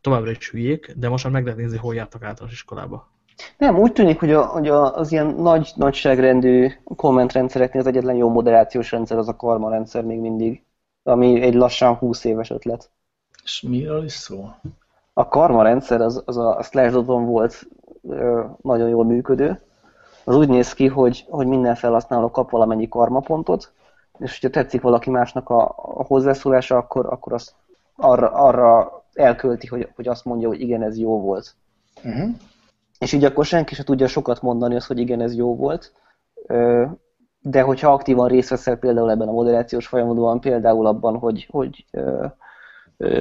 Speaker 1: továbbra is hülyék, de most már meg lehet nézni, hol jártak általános iskolába.
Speaker 3: Nem, úgy tűnik, hogy, a, hogy a, az ilyen nagy nagyságrendű kommentrendszereknél az egyetlen jó moderációs rendszer az a karma rendszer még mindig, ami egy lassan 20 éves ötlet.
Speaker 2: És miről is szó?
Speaker 3: A karma rendszer az, az a Slashdot-on volt ö, nagyon jól működő. Az úgy néz ki, hogy, hogy minden felhasználó kap valamennyi karmapontot, és hogyha tetszik valaki másnak a, a hozzászólása, akkor, akkor azt arra, arra elkölti, hogy, hogy azt mondja, hogy igen, ez jó volt. Uh-huh és így akkor senki se tudja sokat mondani azt, hogy igen, ez jó volt. De hogyha aktívan részt veszel például ebben a moderációs folyamatban, például abban, hogy, hogy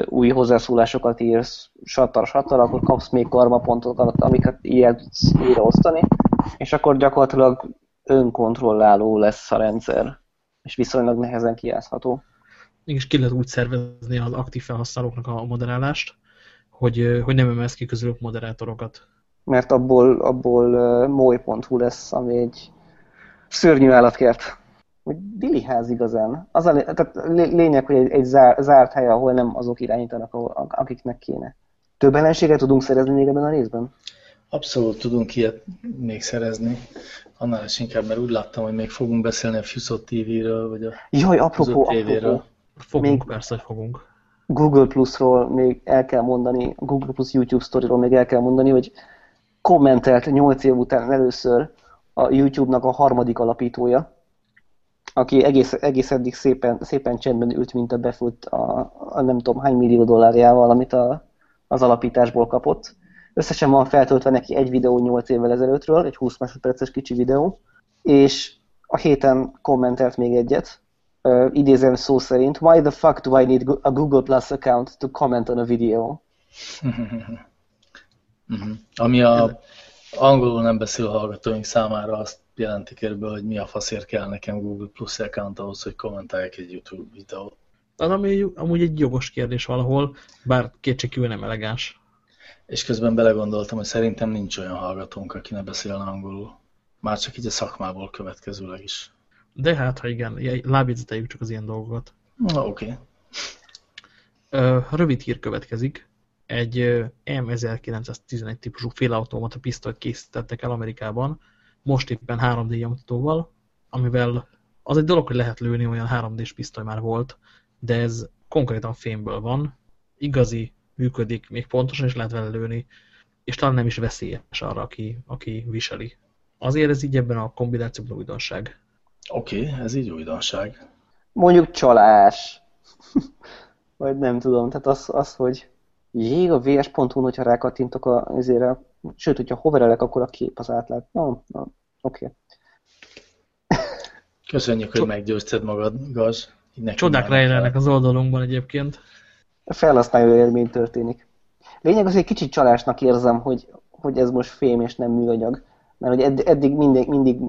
Speaker 3: új hozzászólásokat írsz, sattar, sattar, akkor kapsz még karmapontokat, amiket ilyen tudsz újra osztani, és akkor gyakorlatilag önkontrolláló lesz a rendszer, és viszonylag nehezen kiázható.
Speaker 1: És ki lehet úgy szervezni az aktív felhasználóknak a moderálást, hogy, hogy nem emelsz ki közülük moderátorokat
Speaker 3: mert abból, abból moly.hu lesz, ami egy szörnyű állatkert. Diliház igazán. Az a tehát lényeg, hogy egy, egy zár, zárt hely, ahol nem azok irányítanak, akiknek kéne. Több ellenséget tudunk szerezni még ebben a részben?
Speaker 2: Abszolút tudunk ilyet még szerezni. Annál is inkább, mert úgy láttam, hogy még fogunk beszélni a Fusot TV-ről, vagy a
Speaker 3: Jaj, apropó, apropó.
Speaker 1: Fogunk, még persze, hogy fogunk.
Speaker 3: Google Plus-ról még el kell mondani, Google Plus YouTube Story-ról még el kell mondani, hogy kommentelt 8 év után először a YouTube-nak a harmadik alapítója, aki egész, egész eddig szépen, szépen csendben ült, mint a befut a, a nem tudom hány millió dollárjával, amit a, az alapításból kapott. Összesen van feltöltve neki egy videó 8 évvel ezelőttről, egy 20 másodperces kicsi videó, és a héten kommentelt még egyet, uh, idézem szó szerint, Why the fuck do I need a Google Plus account to comment on a video? [laughs]
Speaker 2: Mhm. Ami a angolul nem beszélő hallgatóink számára azt jelenti körülbelül, hogy mi a faszért kell nekem Google Plus account ahhoz, hogy kommentáljak egy YouTube videót.
Speaker 1: Az ami amúgy egy jogos kérdés valahol, bár kétségkívül nem elegáns.
Speaker 2: És közben belegondoltam, hogy szerintem nincs olyan hallgatónk, aki ne beszélne angolul. Már csak így a szakmából következőleg is.
Speaker 1: De hát, ha igen, lábjegyzeteljük csak az ilyen dolgokat.
Speaker 2: Na, oké.
Speaker 1: Okay. Rövid hír következik. Egy M1911 típusú félautomata pisztolyt készítettek el Amerikában, most éppen 3D nyomtatóval, amivel az egy dolog, hogy lehet lőni, olyan 3D-s pisztoly már volt, de ez konkrétan fémből van, igazi, működik, még pontosan is lehet vele lőni, és talán nem is veszélyes arra, aki, aki viseli. Azért ez így ebben a kombinációban újdonság.
Speaker 2: Oké, okay, ez így újdonság.
Speaker 3: Mondjuk csalás. [laughs] Vagy nem tudom, tehát az, az hogy jég a vs.hu-n, hogyha rákattintok a, azért, sőt, hogyha hoverelek, akkor a kép az átlát. No, no, oké. Okay.
Speaker 2: Köszönjük, hogy meggyőzted magad, Gaz.
Speaker 1: Csodák rejlenek az oldalunkban egyébként.
Speaker 3: Felhasználó élmény történik. Lényeg az, hogy egy kicsit csalásnak érzem, hogy, hogy ez most fém és nem műanyag. Mert hogy eddig mindig, mindig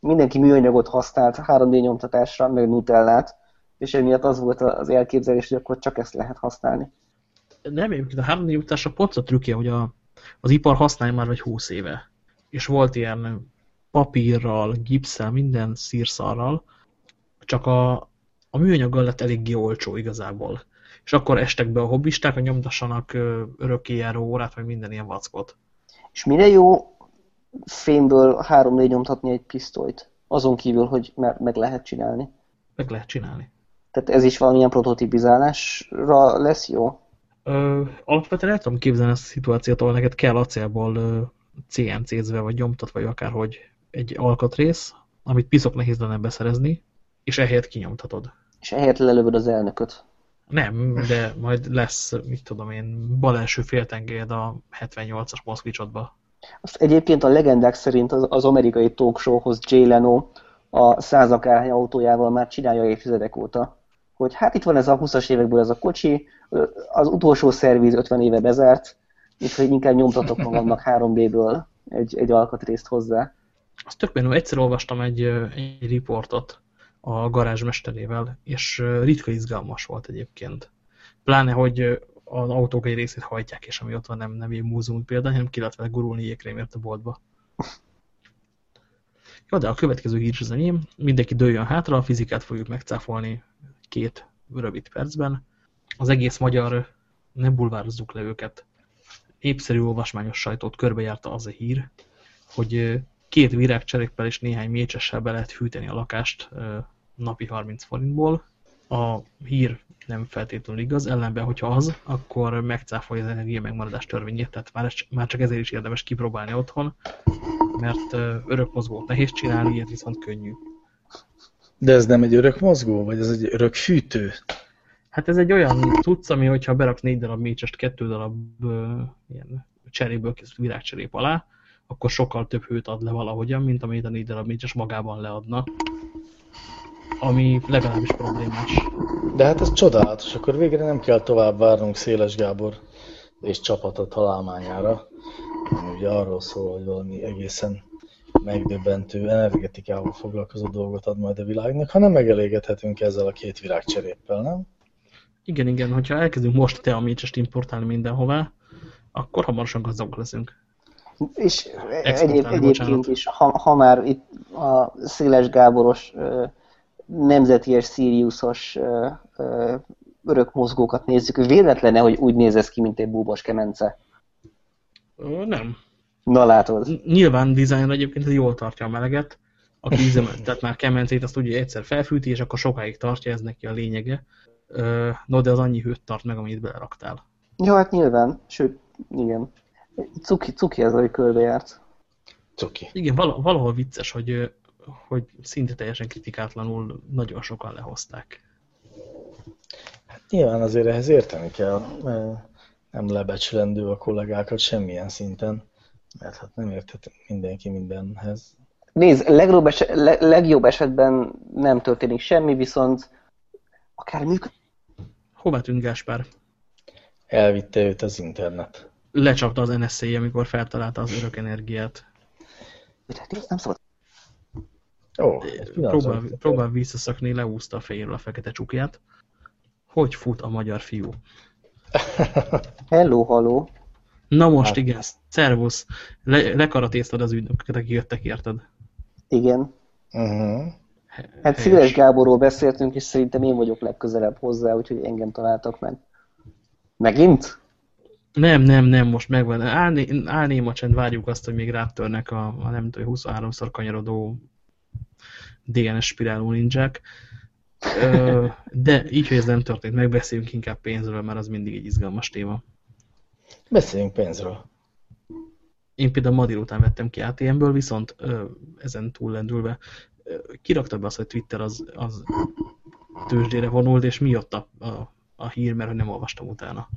Speaker 3: mindenki műanyagot használt 3D nyomtatásra, meg nutellát, és emiatt az volt az elképzelés, hogy akkor csak ezt lehet használni.
Speaker 1: Nem, egyébként a 3D nyomtatásra pont a trükkje, hogy a, az ipar használja már vagy 20 éve. És volt ilyen papírral, gipszel, minden szírszarral, csak a, a műanyaggal lett eléggé olcsó igazából. És akkor estek be a hobbisták, a nyomtassanak örökkéjáró órát, vagy minden ilyen vackot.
Speaker 3: És mire jó fémből 3-4 nyomtatni egy pisztolyt? Azon kívül, hogy meg lehet csinálni.
Speaker 1: Meg lehet csinálni.
Speaker 3: Tehát ez is valamilyen prototipizálásra lesz jó?
Speaker 1: Ö, alapvetően el tudom képzelni ezt a szituációt, ahol neked kell acélból CNC-zve, vagy nyomtat, vagy akárhogy egy alkatrész, amit piszok nehéz lenne beszerezni, és ehelyett kinyomtatod.
Speaker 3: És ehelyett lelövöd az elnököt.
Speaker 1: Nem, de majd lesz, mit tudom én, bal első féltengelyed a 78-as moszkvicsodba.
Speaker 3: Azt egyébként a legendák szerint az, az amerikai talk showhoz Jay Leno a százakárhány autójával már csinálja évtizedek óta. Hogy hát itt van ez a 20-as évekből ez a kocsi, az utolsó szerviz 50 éve bezárt, úgyhogy inkább nyomtatok magamnak 3D-ből egy, egy alkatrészt hozzá.
Speaker 1: Azt tök menő, egyszer olvastam egy, egy riportot a garázsmesterével, és ritka izgalmas volt egyébként. Pláne, hogy az autók egy részét hajtják, és ami ott van nem, nem egy múzeum példány, hanem ki lehet vele gurulni jégkrémért a boltba. Jó, de a következő hír az enyém. Mindenki dőljön hátra, a fizikát fogjuk megcáfolni két rövid percben. Az egész magyar, ne bulvározzuk le őket, épszerű olvasmányos sajtót körbejárta az a hír, hogy két virágcseréppel és néhány mécsessel be lehet hűteni a lakást napi 30 forintból. A hír nem feltétlenül igaz, ellenben, hogyha az, akkor megcáfolja az energia megmaradás törvényét, tehát már, már csak ezért is érdemes kipróbálni otthon, mert örök mozgót nehéz csinálni, ilyet viszont könnyű.
Speaker 2: De ez nem egy örök mozgó, vagy ez egy örök fűtő?
Speaker 1: Hát ez egy olyan tudsz, ami hogyha beraksz négy darab mécsest kettő darab uh, ilyen cseréből készült virágcserép alá, akkor sokkal több hőt ad le valahogyan, mint amit a négy darab mécses magában leadna. Ami legalábbis problémás.
Speaker 2: De hát ez csodálatos, akkor végre nem kell tovább várnunk Széles Gábor és csapata találmányára. Ami ugye arról szól, hogy valami egészen megdöbbentő energetikával foglalkozó dolgot ad majd a világnak, hanem megelégedhetünk ezzel a két virágcseréppel, nem?
Speaker 1: Igen, igen, hogyha elkezdünk most te a mécsest importálni mindenhová, akkor hamarosan gazdagok leszünk.
Speaker 3: És egyéb, egyébként is, ha, ha már itt a Széles Gáboros nemzeti és Siriusos örök mozgókat nézzük, véletlene, hogy úgy néz ez ki, mint egy búbos kemence?
Speaker 1: Nem.
Speaker 3: Na látod.
Speaker 1: Nyilván dizájnra egyébként jól tartja a meleget. Aki üzemeltet már kemencét, azt ugye egyszer felfűti, és akkor sokáig tartja, ez neki a lényege. No, de az annyi hőt tart meg, amit beleraktál.
Speaker 3: Ja, hát nyilván. Sőt, igen. Cuki, cuki ez, hogy körbejárt.
Speaker 2: Cuki.
Speaker 1: Igen, valahol vicces, hogy, hogy szinte teljesen kritikátlanul nagyon sokan lehozták.
Speaker 2: Hát nyilván azért ehhez érteni kell. nem lebecsülendő a kollégákat semmilyen szinten, mert hát nem érthet mindenki mindenhez.
Speaker 3: Nézd, legjobb, eset, leg, legjobb esetben nem történik semmi, viszont akár működik.
Speaker 1: Hová tűnt Gáspár?
Speaker 2: Elvitte őt az internet.
Speaker 1: Lecsapta az NSA, amikor feltalálta az örök energiát.
Speaker 3: Hát nem szabad.
Speaker 2: Ó,
Speaker 1: próbál, próbál visszaszakni, leúzta a fejéről a fekete csukját. Hogy fut a magyar fiú? [laughs]
Speaker 3: Hello, haló.
Speaker 1: Na most hát. igen, szervusz. Le, lekaratéztad az ügynököket, akik jöttek, érted?
Speaker 3: Igen.
Speaker 2: Uh -huh.
Speaker 3: Hát Széles Gáborról beszéltünk, és szerintem én vagyok legközelebb hozzá, úgyhogy engem találtak meg. Megint?
Speaker 1: Nem, nem, nem, most megvan. Állné, állnéma csend, várjuk azt, hogy még rátörnek a, a nem tudom, 23-szor kanyarodó DNS spiráló ninják. De így, hogy ez nem történt, megbeszéljünk inkább pénzről, mert az mindig egy izgalmas téma.
Speaker 2: Beszéljünk pénzről.
Speaker 1: Én például ma délután vettem ki ATM-ből, viszont ezen túl lendülve kirakta be azt, hogy Twitter az, az tőzsdére vonult, és mi jött a, a, a hír, mert nem olvastam utána.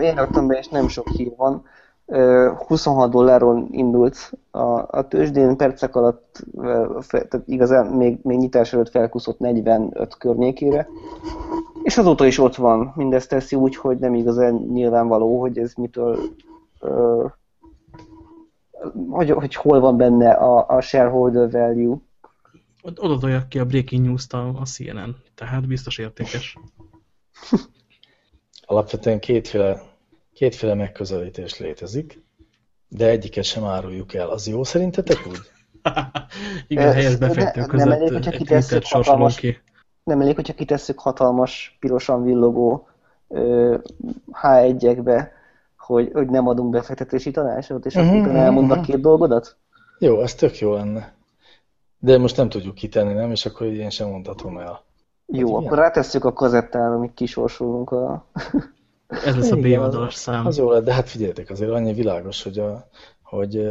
Speaker 3: Én raktam be, és nem sok hír van. 26 dollárról indult a, a tőzsdén, percek alatt, tehát igazán még, még nyitás előtt felkuszott 45 környékére, és azóta is ott van. Mindezt teszi úgy, hogy nem igazán nyilvánvaló, hogy ez mitől, hogy, hogy hol van benne a, a shareholder value.
Speaker 1: Oda ki a breaking news-t a, a CNN, tehát biztos értékes.
Speaker 2: Alapvetően kétféle Kétféle megközelítés létezik, de egyiket sem áruljuk el. Az jó szerintetek úgy? [laughs]
Speaker 1: Igen, helyes befejtő között nem elég, hogyha kitesszük hatalmas, ki.
Speaker 3: Nem elég, hogyha kitesszük hatalmas, pirosan villogó H1-ekbe, hogy, hogy nem adunk befektetési tanácsot, és akkor elmondnak két dolgodat?
Speaker 2: Jó, ez tök jó lenne. De most nem tudjuk kitenni, nem? És akkor én sem mondhatom el.
Speaker 3: Jó, hát akkor rátesszük a kazettán, amit kisorsolunk a...
Speaker 1: Ez lesz a B oldalas szám.
Speaker 2: Az jó lett, de hát figyeljetek, azért annyi világos, hogy, a, hogy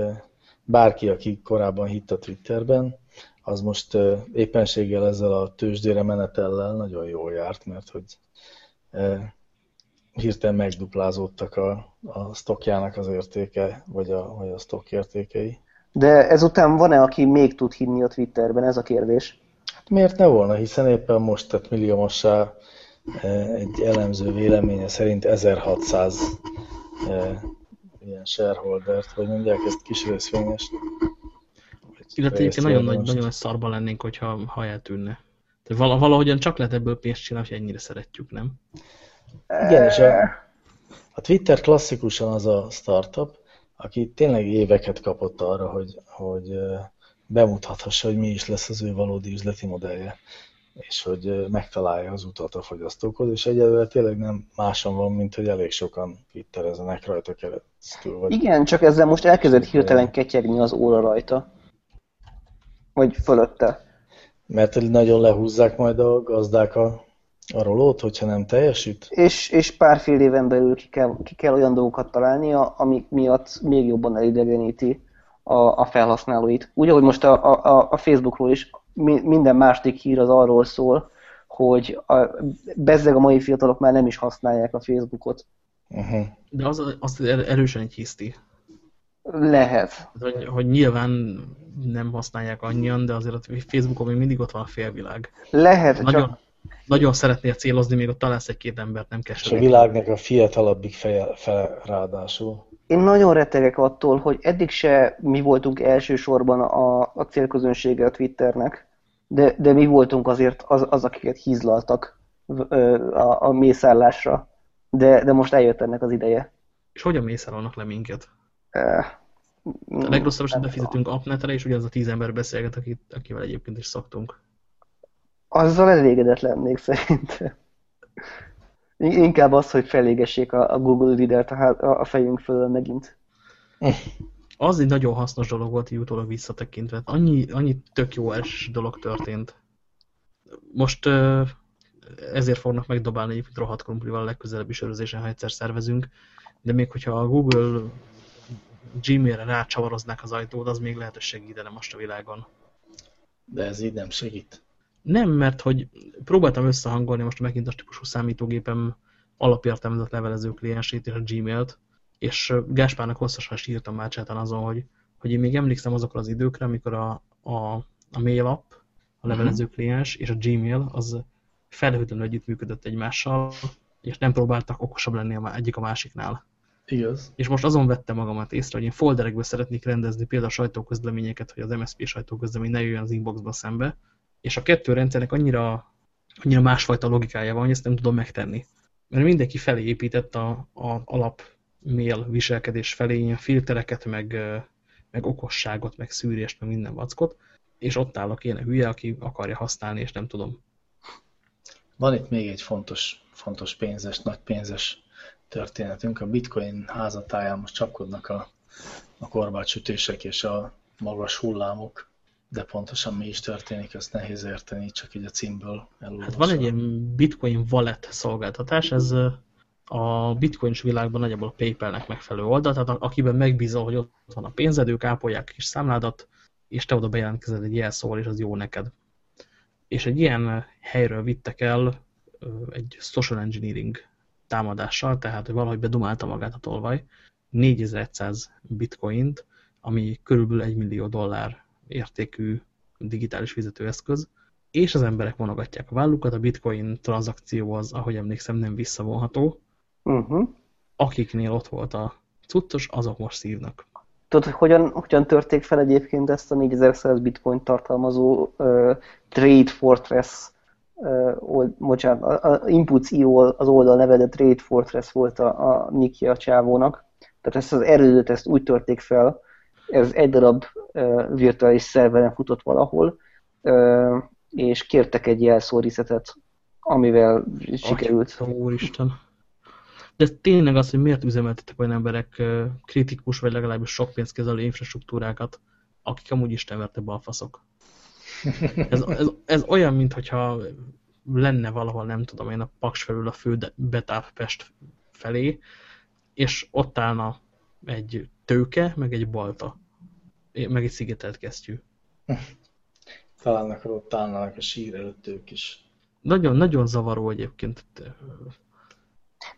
Speaker 2: bárki, aki korábban hitt a Twitterben, az most éppenséggel ezzel a tőzsdére menetellel nagyon jól járt, mert hogy hirtelen megduplázódtak a, a sztokjának az értéke, vagy a, vagy a sztok értékei.
Speaker 3: De ezután van-e, aki még tud hinni a Twitterben? Ez a kérdés.
Speaker 2: Hát miért ne volna, hiszen éppen most tett milliómossá egy elemző véleménye szerint 1600 ilyen shareholdert, vagy mondják ezt kis részvényes.
Speaker 1: Illetve egyébként nagyon nagy, nagyon nagy szarban lennénk, hogyha ha eltűnne. Tehát valahogyan csak lehet ebből pénzt csinálni, hogy ennyire szeretjük, nem?
Speaker 2: Igen, és a, a Twitter klasszikusan az a startup, aki tényleg éveket kapott arra, hogy, hogy bemutathassa, hogy mi is lesz az ő valódi üzleti modellje és hogy megtalálja az utat a fogyasztókhoz, és egyelőre tényleg nem máson van, mint hogy elég sokan twitterezenek rajta keresztül. Vagy
Speaker 3: Igen, csak ezzel most elkezdett hirtelen ketyegni az óra rajta. Vagy fölötte.
Speaker 2: Mert nagyon lehúzzák majd a gazdák a, a rolót, hogyha nem teljesít?
Speaker 3: És, és pár fél éven belül ki kell, ki kell olyan dolgokat találnia, amik miatt még jobban elidegeníti a, a felhasználóit. Úgy, ahogy most a, a, a Facebookról is minden második hír az arról szól, hogy a, bezzeg a mai fiatalok már nem is használják a Facebookot.
Speaker 1: Uh-huh. De az, az erősen egy hiszti.
Speaker 3: Lehet.
Speaker 1: Hogy, hogy nyilván nem használják annyian, de azért a Facebookon még mindig ott van a félvilág.
Speaker 3: Lehet,
Speaker 1: nagyon, csak... Nagyon szeretnél célozni, még ott találsz egy-két embert, nem kell
Speaker 2: És a világnak a fiatalabbik feje, fele ráadásul.
Speaker 3: Én nagyon rettegek attól, hogy eddig se mi voltunk elsősorban a, a célközönsége a Twitternek de, de mi voltunk azért az, az akiket hízlaltak a, a mészállásra. De, de most eljött ennek az ideje.
Speaker 1: És hogyan mészárolnak le minket? A legrosszabb esetben fizetünk apnetre, és ugyanaz a tíz ember beszélget, akit, akivel egyébként is szoktunk.
Speaker 3: Azzal elégedett lennék szerintem. Inkább az, hogy felégessék a, a Google Reader-t a, a fejünk fölül megint.
Speaker 1: Az egy nagyon hasznos dolog volt így utólag visszatekintve. Annyi, annyi tök jó es dolog történt. Most ezért fognak megdobálni egy rohadt krumplival a legközelebbi sörözésen, ha egyszer szervezünk, de még hogyha a Google Gmail-re rácsavaroznák az ajtót, az még lehet, hogy segítene most a világon.
Speaker 2: De ez így nem segít.
Speaker 1: Nem, mert hogy próbáltam összehangolni most megint a típusú számítógépem alapértelmezett levelező kliensét és a Gmail-t, és Gáspárnak hosszasan sírtam már csátan azon, hogy, hogy én még emlékszem azokra az időkre, amikor a, a, a mail app, a levelező mhm. kliens és a Gmail az felhőtlenül együttműködött egymással, és nem próbáltak okosabb lenni a egyik a másiknál.
Speaker 2: Igaz.
Speaker 1: És most azon vettem magamat észre, hogy én folderekből szeretnék rendezni például a sajtóközleményeket, hogy az MSZP sajtóközlemény ne jöjjön az inboxba szembe, és a kettő rendszernek annyira, annyira másfajta logikája van, hogy ezt nem tudom megtenni. Mert mindenki felé épített a, a alap mail viselkedés felé ilyen filtereket, meg, meg okosságot, meg szűrést, meg minden vackot, és ott áll a kéne hülye, aki akarja használni, és nem tudom.
Speaker 2: Van itt még egy fontos, fontos pénzes, nagy pénzes történetünk. A bitcoin házatáján most csapkodnak a, a korbácsütések és a magas hullámok, de pontosan mi is történik, ezt nehéz érteni, csak így a címből elolvasva.
Speaker 1: Hát van egy ilyen bitcoin wallet szolgáltatás, ez a bitcoinos világban nagyjából a PayPal-nek megfelelő oldal, tehát akiben megbízol, hogy ott van a pénzed, ők ápolják kis számládat, és te oda bejelentkezed egy jelszóval, és az jó neked. És egy ilyen helyről vittek el egy social engineering támadással, tehát hogy valahogy bedumálta magát a tolvaj, 4100 bitcoint, ami körülbelül 1 millió dollár értékű digitális fizetőeszköz, és az emberek vonogatják a vállukat, a bitcoin tranzakció az, ahogy emlékszem, nem visszavonható. Uh mhm. -huh. Akiknél ott volt a cuccos, azok most szívnak.
Speaker 3: Tudod, hogy hogyan, hogyan törték fel egyébként ezt a 4100 bitcoin tartalmazó uh, Trade Fortress old, bocsánat, a Inputs.io az oldal neve, de Trade Fortress volt a, a Niki a csávónak. Tehát ezt az erődöt ezt úgy törték fel, ez egy darab uh, virtuális szerveren futott valahol, uh, és kértek egy jelszórizetet, amivel sikerült.
Speaker 1: Úristen. De tényleg az, hogy miért üzemeltetek olyan emberek kritikus, vagy legalábbis sok pénzt kezelő infrastruktúrákat, akik amúgy istenverte balfaszok. Ez, ez, ez olyan, mintha lenne valahol, nem tudom én, a Paks felül a fő Betáv Pest felé, és ott állna egy tőke, meg egy balta, meg egy szigetelt kesztyű.
Speaker 2: Találnak ott állnának a sír előtt ők is.
Speaker 1: Nagyon, nagyon zavaró egyébként.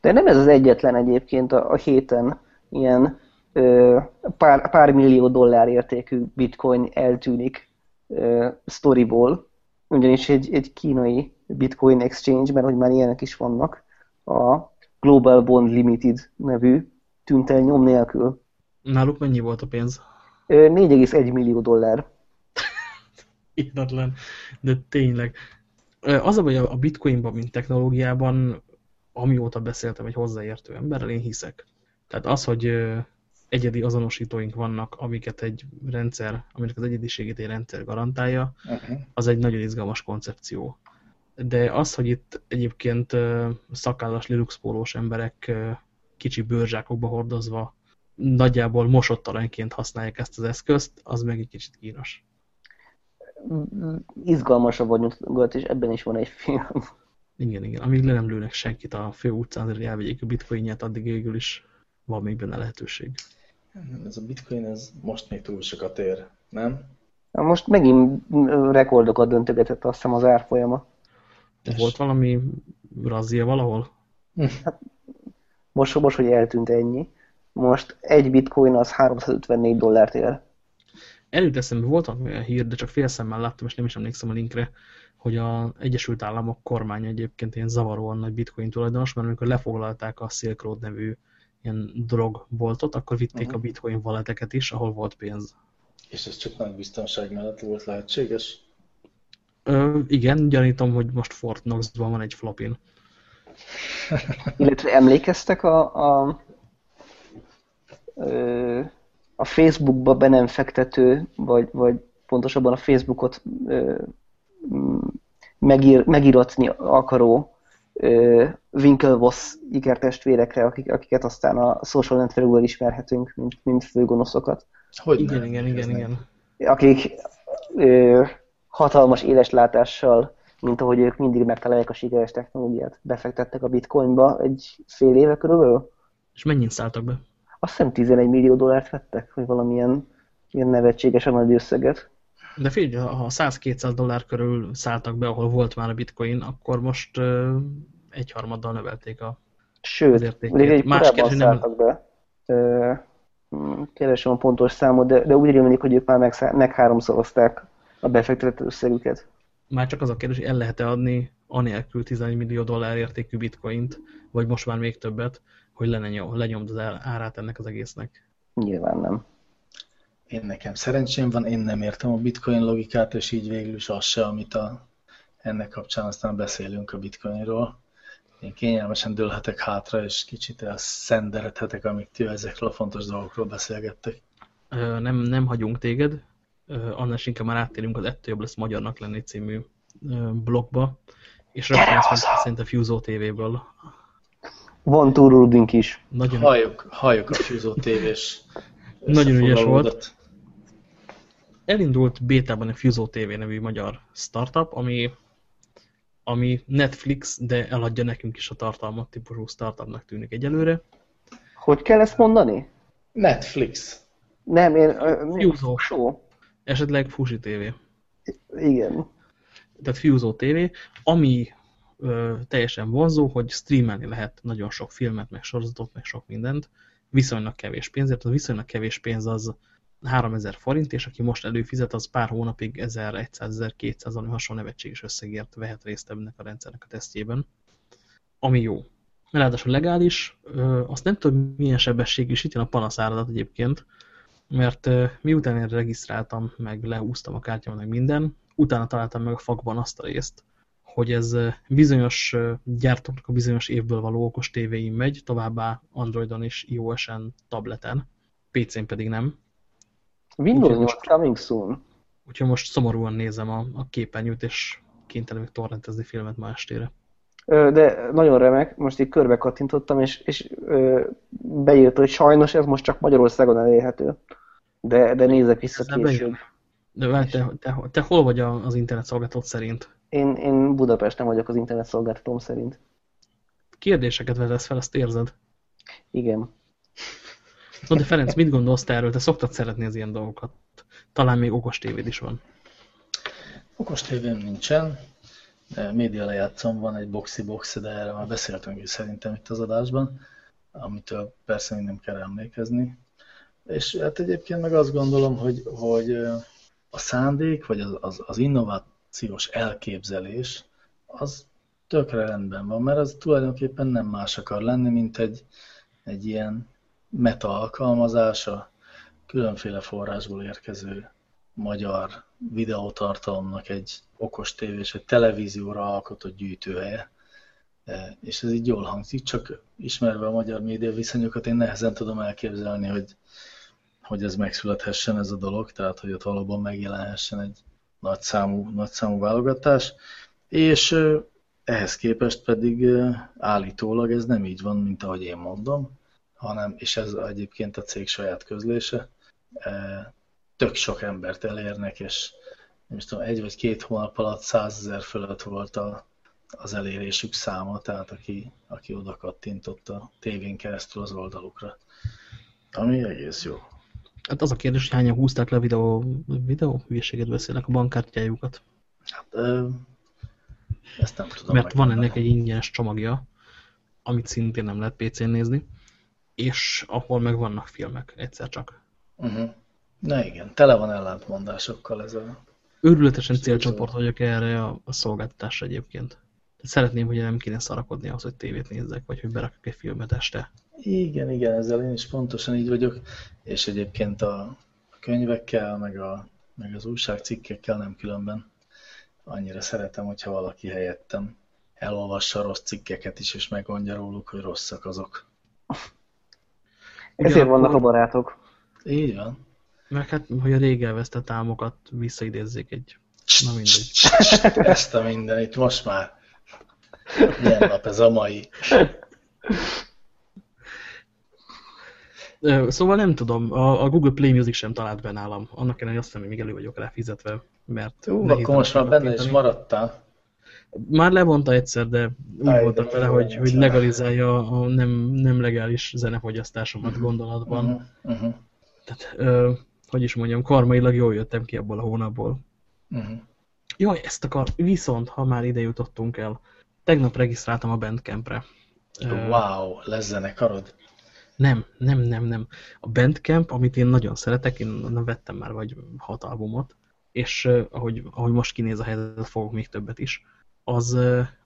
Speaker 3: De nem ez az egyetlen egyébként a, a héten ilyen ö, pár, pár millió dollár értékű bitcoin eltűnik storyból, ugyanis egy, egy kínai Bitcoin Exchange, mert hogy már ilyenek is vannak, a Global Bond Limited nevű tűnt el nyom nélkül.
Speaker 1: Náluk mennyi volt a pénz?
Speaker 3: 4,1 millió dollár. [laughs]
Speaker 1: Hihetetlen, de tényleg. Az a baj a bitcoinban, mint technológiában, amióta beszéltem egy hozzáértő emberrel, én hiszek. Tehát az, hogy egyedi azonosítóink vannak, amiket egy rendszer, aminek az egyediségét egy rendszer garantálja, uh -huh. az egy nagyon izgalmas koncepció. De az, hogy itt egyébként szakállas Linux pólós emberek kicsi bőrzsákokba hordozva nagyjából mosott aranyként használják ezt az eszközt, az meg egy kicsit kínos.
Speaker 3: Izgalmasabb vagy, és ebben is van egy film.
Speaker 1: Igen, igen. Amíg le nem lőnek senkit a fő utcán, hogy elvegyék a bitcoinját, addig végül is van még benne lehetőség.
Speaker 2: Ez a bitcoin, ez most még túl sokat ér, nem?
Speaker 3: Na most megint rekordokat döntögetett azt hiszem az árfolyama.
Speaker 1: Volt valami razzia valahol? Hát,
Speaker 3: most, most, hogy eltűnt ennyi. Most egy bitcoin az 354 dollárt ér.
Speaker 1: Előtt eszembe volt olyan hír, de csak félszemmel láttam, és nem is emlékszem a linkre, hogy az Egyesült Államok kormány egyébként ilyen zavaróan nagy bitcoin tulajdonos, mert amikor lefoglalták a Silk Road nevű ilyen drogboltot, akkor vitték uh -huh. a mhm. bitcoin valeteket is, ahol volt pénz.
Speaker 2: És ez csak nagy biztonság mellett volt lehetséges?
Speaker 1: Ö, igen, gyanítom, hogy most Fort Knox-ban van egy flopin. [laughs]
Speaker 3: Illetve emlékeztek a, a, a Facebookba be nem fektető, vagy, vagy pontosabban a Facebookot megír, megíratni akaró Winklevoss ikertestvérekre, akik, akiket aztán a social networkből ismerhetünk, mint, mint főgonoszokat.
Speaker 1: Hogy igen, igen, igen, igen.
Speaker 3: Akik ö, hatalmas éles látással, mint ahogy ők mindig megtalálják a sikeres technológiát, befektettek a bitcoinba egy fél éve körülbelül.
Speaker 1: És mennyit szálltak be?
Speaker 3: Azt hiszem 11 millió dollárt vettek, vagy valamilyen ilyen nevetségesen nagy összeget.
Speaker 1: De figyelj, ha 100-200 dollár körül szálltak be, ahol volt már a bitcoin, akkor most egyharmaddal növelték a
Speaker 3: Sőt, még egy Más korábban szálltak nem... be. Hm, keresem a pontos számot, de, de úgy rémlik, hogy ők már meg, meg háromszorozták a befektetett összegüket.
Speaker 1: Már csak az a kérdés, hogy el lehet-e adni anélkül 11 millió dollár értékű bitcoint, vagy most már még többet, hogy lenyomd az árát ennek az egésznek.
Speaker 3: Nyilván nem.
Speaker 2: Én nekem szerencsém van, én nem értem a bitcoin logikát, és így végül is az se, amit a, ennek kapcsán aztán beszélünk a bitcoinról. Én kényelmesen dőlhetek hátra, és kicsit elszenderedhetek, amíg ti ezekről a fontos dolgokról beszélgettek.
Speaker 1: Nem, nem hagyunk téged, annál inkább már áttérünk az Ettől jobb lesz magyarnak lenni című blogba, és rögtön szerint a Fuso TV-ből.
Speaker 3: Van túrulódunk is.
Speaker 2: Nagyon... Halljuk, halljuk a Fuso TV-s
Speaker 1: Nagyon ügyes volt. Elindult bétában a Fuso TV nevű magyar startup, ami, ami Netflix, de eladja nekünk is a tartalmat, típusú startupnak tűnik egyelőre.
Speaker 3: Hogy kell ezt mondani?
Speaker 2: Netflix.
Speaker 3: Nem, én...
Speaker 1: Fuso. Show. Esetleg Fusi TV.
Speaker 3: Igen.
Speaker 1: Tehát Fuso TV, ami ö, teljesen vonzó, hogy streamelni lehet nagyon sok filmet, meg sorozatot, meg sok mindent, viszonylag kevés pénzért. A viszonylag kevés pénz az 3000 forint, és aki most előfizet, az pár hónapig 1100-1200, ami hasonló nevetséges összegért vehet részt ennek a rendszernek a tesztjében, ami jó. Ráadásul legális, azt nem tudom milyen sebesség is, itt jön a panaszáradat egyébként, mert miután én regisztráltam, meg lehúztam a kártyámat, meg minden, utána találtam meg a fakban azt a részt, hogy ez bizonyos gyártóknak a bizonyos évből való okos tévéim megy, továbbá Androidon és iOS-en, tableten, PC-n pedig nem.
Speaker 3: Windows 8 coming soon.
Speaker 1: Úgyhogy most szomorúan nézem a, a képernyőt, és kénytelen még torrentezni filmet ma estére.
Speaker 3: De nagyon remek, most így körbe kattintottam, és, és beírt, hogy sajnos ez most csak Magyarországon elérhető. De, de nézek vissza ez később.
Speaker 1: De te, te, te hol vagy az internet szolgáltató szerint?
Speaker 3: Én, én Budapesten vagyok az internet szolgáltatóm szerint.
Speaker 1: Kérdéseket vetesz fel, azt érzed?
Speaker 3: Igen.
Speaker 1: No, de Ferenc, mit gondolsz te erről? Te szoktad szeretni az ilyen dolgokat. Talán még okos tévéd is van.
Speaker 2: Okos tévém nincsen. De média lejátszom, van egy boxi box, de erre már beszéltünk is szerintem itt az adásban, amitől persze még nem kell emlékezni. És hát egyébként meg azt gondolom, hogy, hogy a szándék, vagy az, az, az innovációs elképzelés, az tökre rendben van, mert az tulajdonképpen nem más akar lenni, mint egy, egy ilyen meta alkalmazás a különféle forrásból érkező magyar videótartalomnak egy okos tévés, egy televízióra alkotott gyűjtőhelye. E, és ez így jól hangzik, csak ismerve a magyar média viszonyokat, én nehezen tudom elképzelni, hogy, hogy ez megszülethessen ez a dolog, tehát hogy ott valóban megjelenhessen egy nagy számú, nagy számú válogatás, és ehhez képest pedig állítólag ez nem így van, mint ahogy én mondom, hanem, és ez egyébként a cég saját közlése, e, tök sok embert elérnek, és nem is tudom, egy vagy két hónap alatt százezer fölött volt a, az elérésük száma, tehát aki, aki oda kattintott a tévén keresztül az oldalukra. Ami egész jó.
Speaker 1: Hát az a kérdés, hogy hányan húzták le a videó, videó hülyeséget beszélnek a bankkártyájukat.
Speaker 2: Hát, ö, ezt nem tudom.
Speaker 1: Mert van ennek egy ingyenes csomagja, amit szintén nem lehet PC-n nézni, és ahol meg vannak filmek, egyszer csak.
Speaker 2: Uh -huh. Na igen, tele van ellentmondásokkal ez a...
Speaker 1: Őrületesen célcsoport vagyok erre a, a szolgáltatásra egyébként. Szeretném, hogy nem kéne szarakodni ahhoz, hogy tévét nézzek, vagy hogy berakok egy filmet este.
Speaker 2: Igen, igen, ezzel én is pontosan így vagyok, és egyébként a könyvekkel, meg, a, meg az újságcikkekkel nem különben. Annyira szeretem, hogyha valaki helyettem elolvassa rossz cikkeket is, és megmondja róluk, hogy rosszak azok.
Speaker 3: Ezért vannak a barátok.
Speaker 2: Így van.
Speaker 1: Meg hát, hogy a rég elvesztett álmokat visszaidézzék egy... Na mindegy. [laughs]
Speaker 2: Ezt a mindenit, most már. Milyen nap ez a mai?
Speaker 1: Szóval nem tudom, a, a Google Play Music sem talált be nálam. Annak ellenére azt hiszem, hogy még elő vagyok rá fizetve, mert...
Speaker 2: Ú, akkor most már benne is maradtál.
Speaker 1: Már levonta egyszer, de úgy Aj, voltam vele, hogy, hogy legalizálja a nem, nem legális zenefogyasztásomat uh mhm. -huh. gondolatban. Uh -huh. Uh -huh. Tehát, ö, hogy is mondjam, karmailag jól jöttem ki abból a hónapból. Uh -huh. Jaj, ezt akar, viszont, ha már ide jutottunk el, tegnap regisztráltam a Bandcampre,
Speaker 2: Wow, lesz zenekarod?
Speaker 1: Nem, nem, nem, nem. A Bandcamp, amit én nagyon szeretek, én nem vettem már vagy hat albumot, és ahogy, ahogy most kinéz a helyzet, fogok még többet is, az,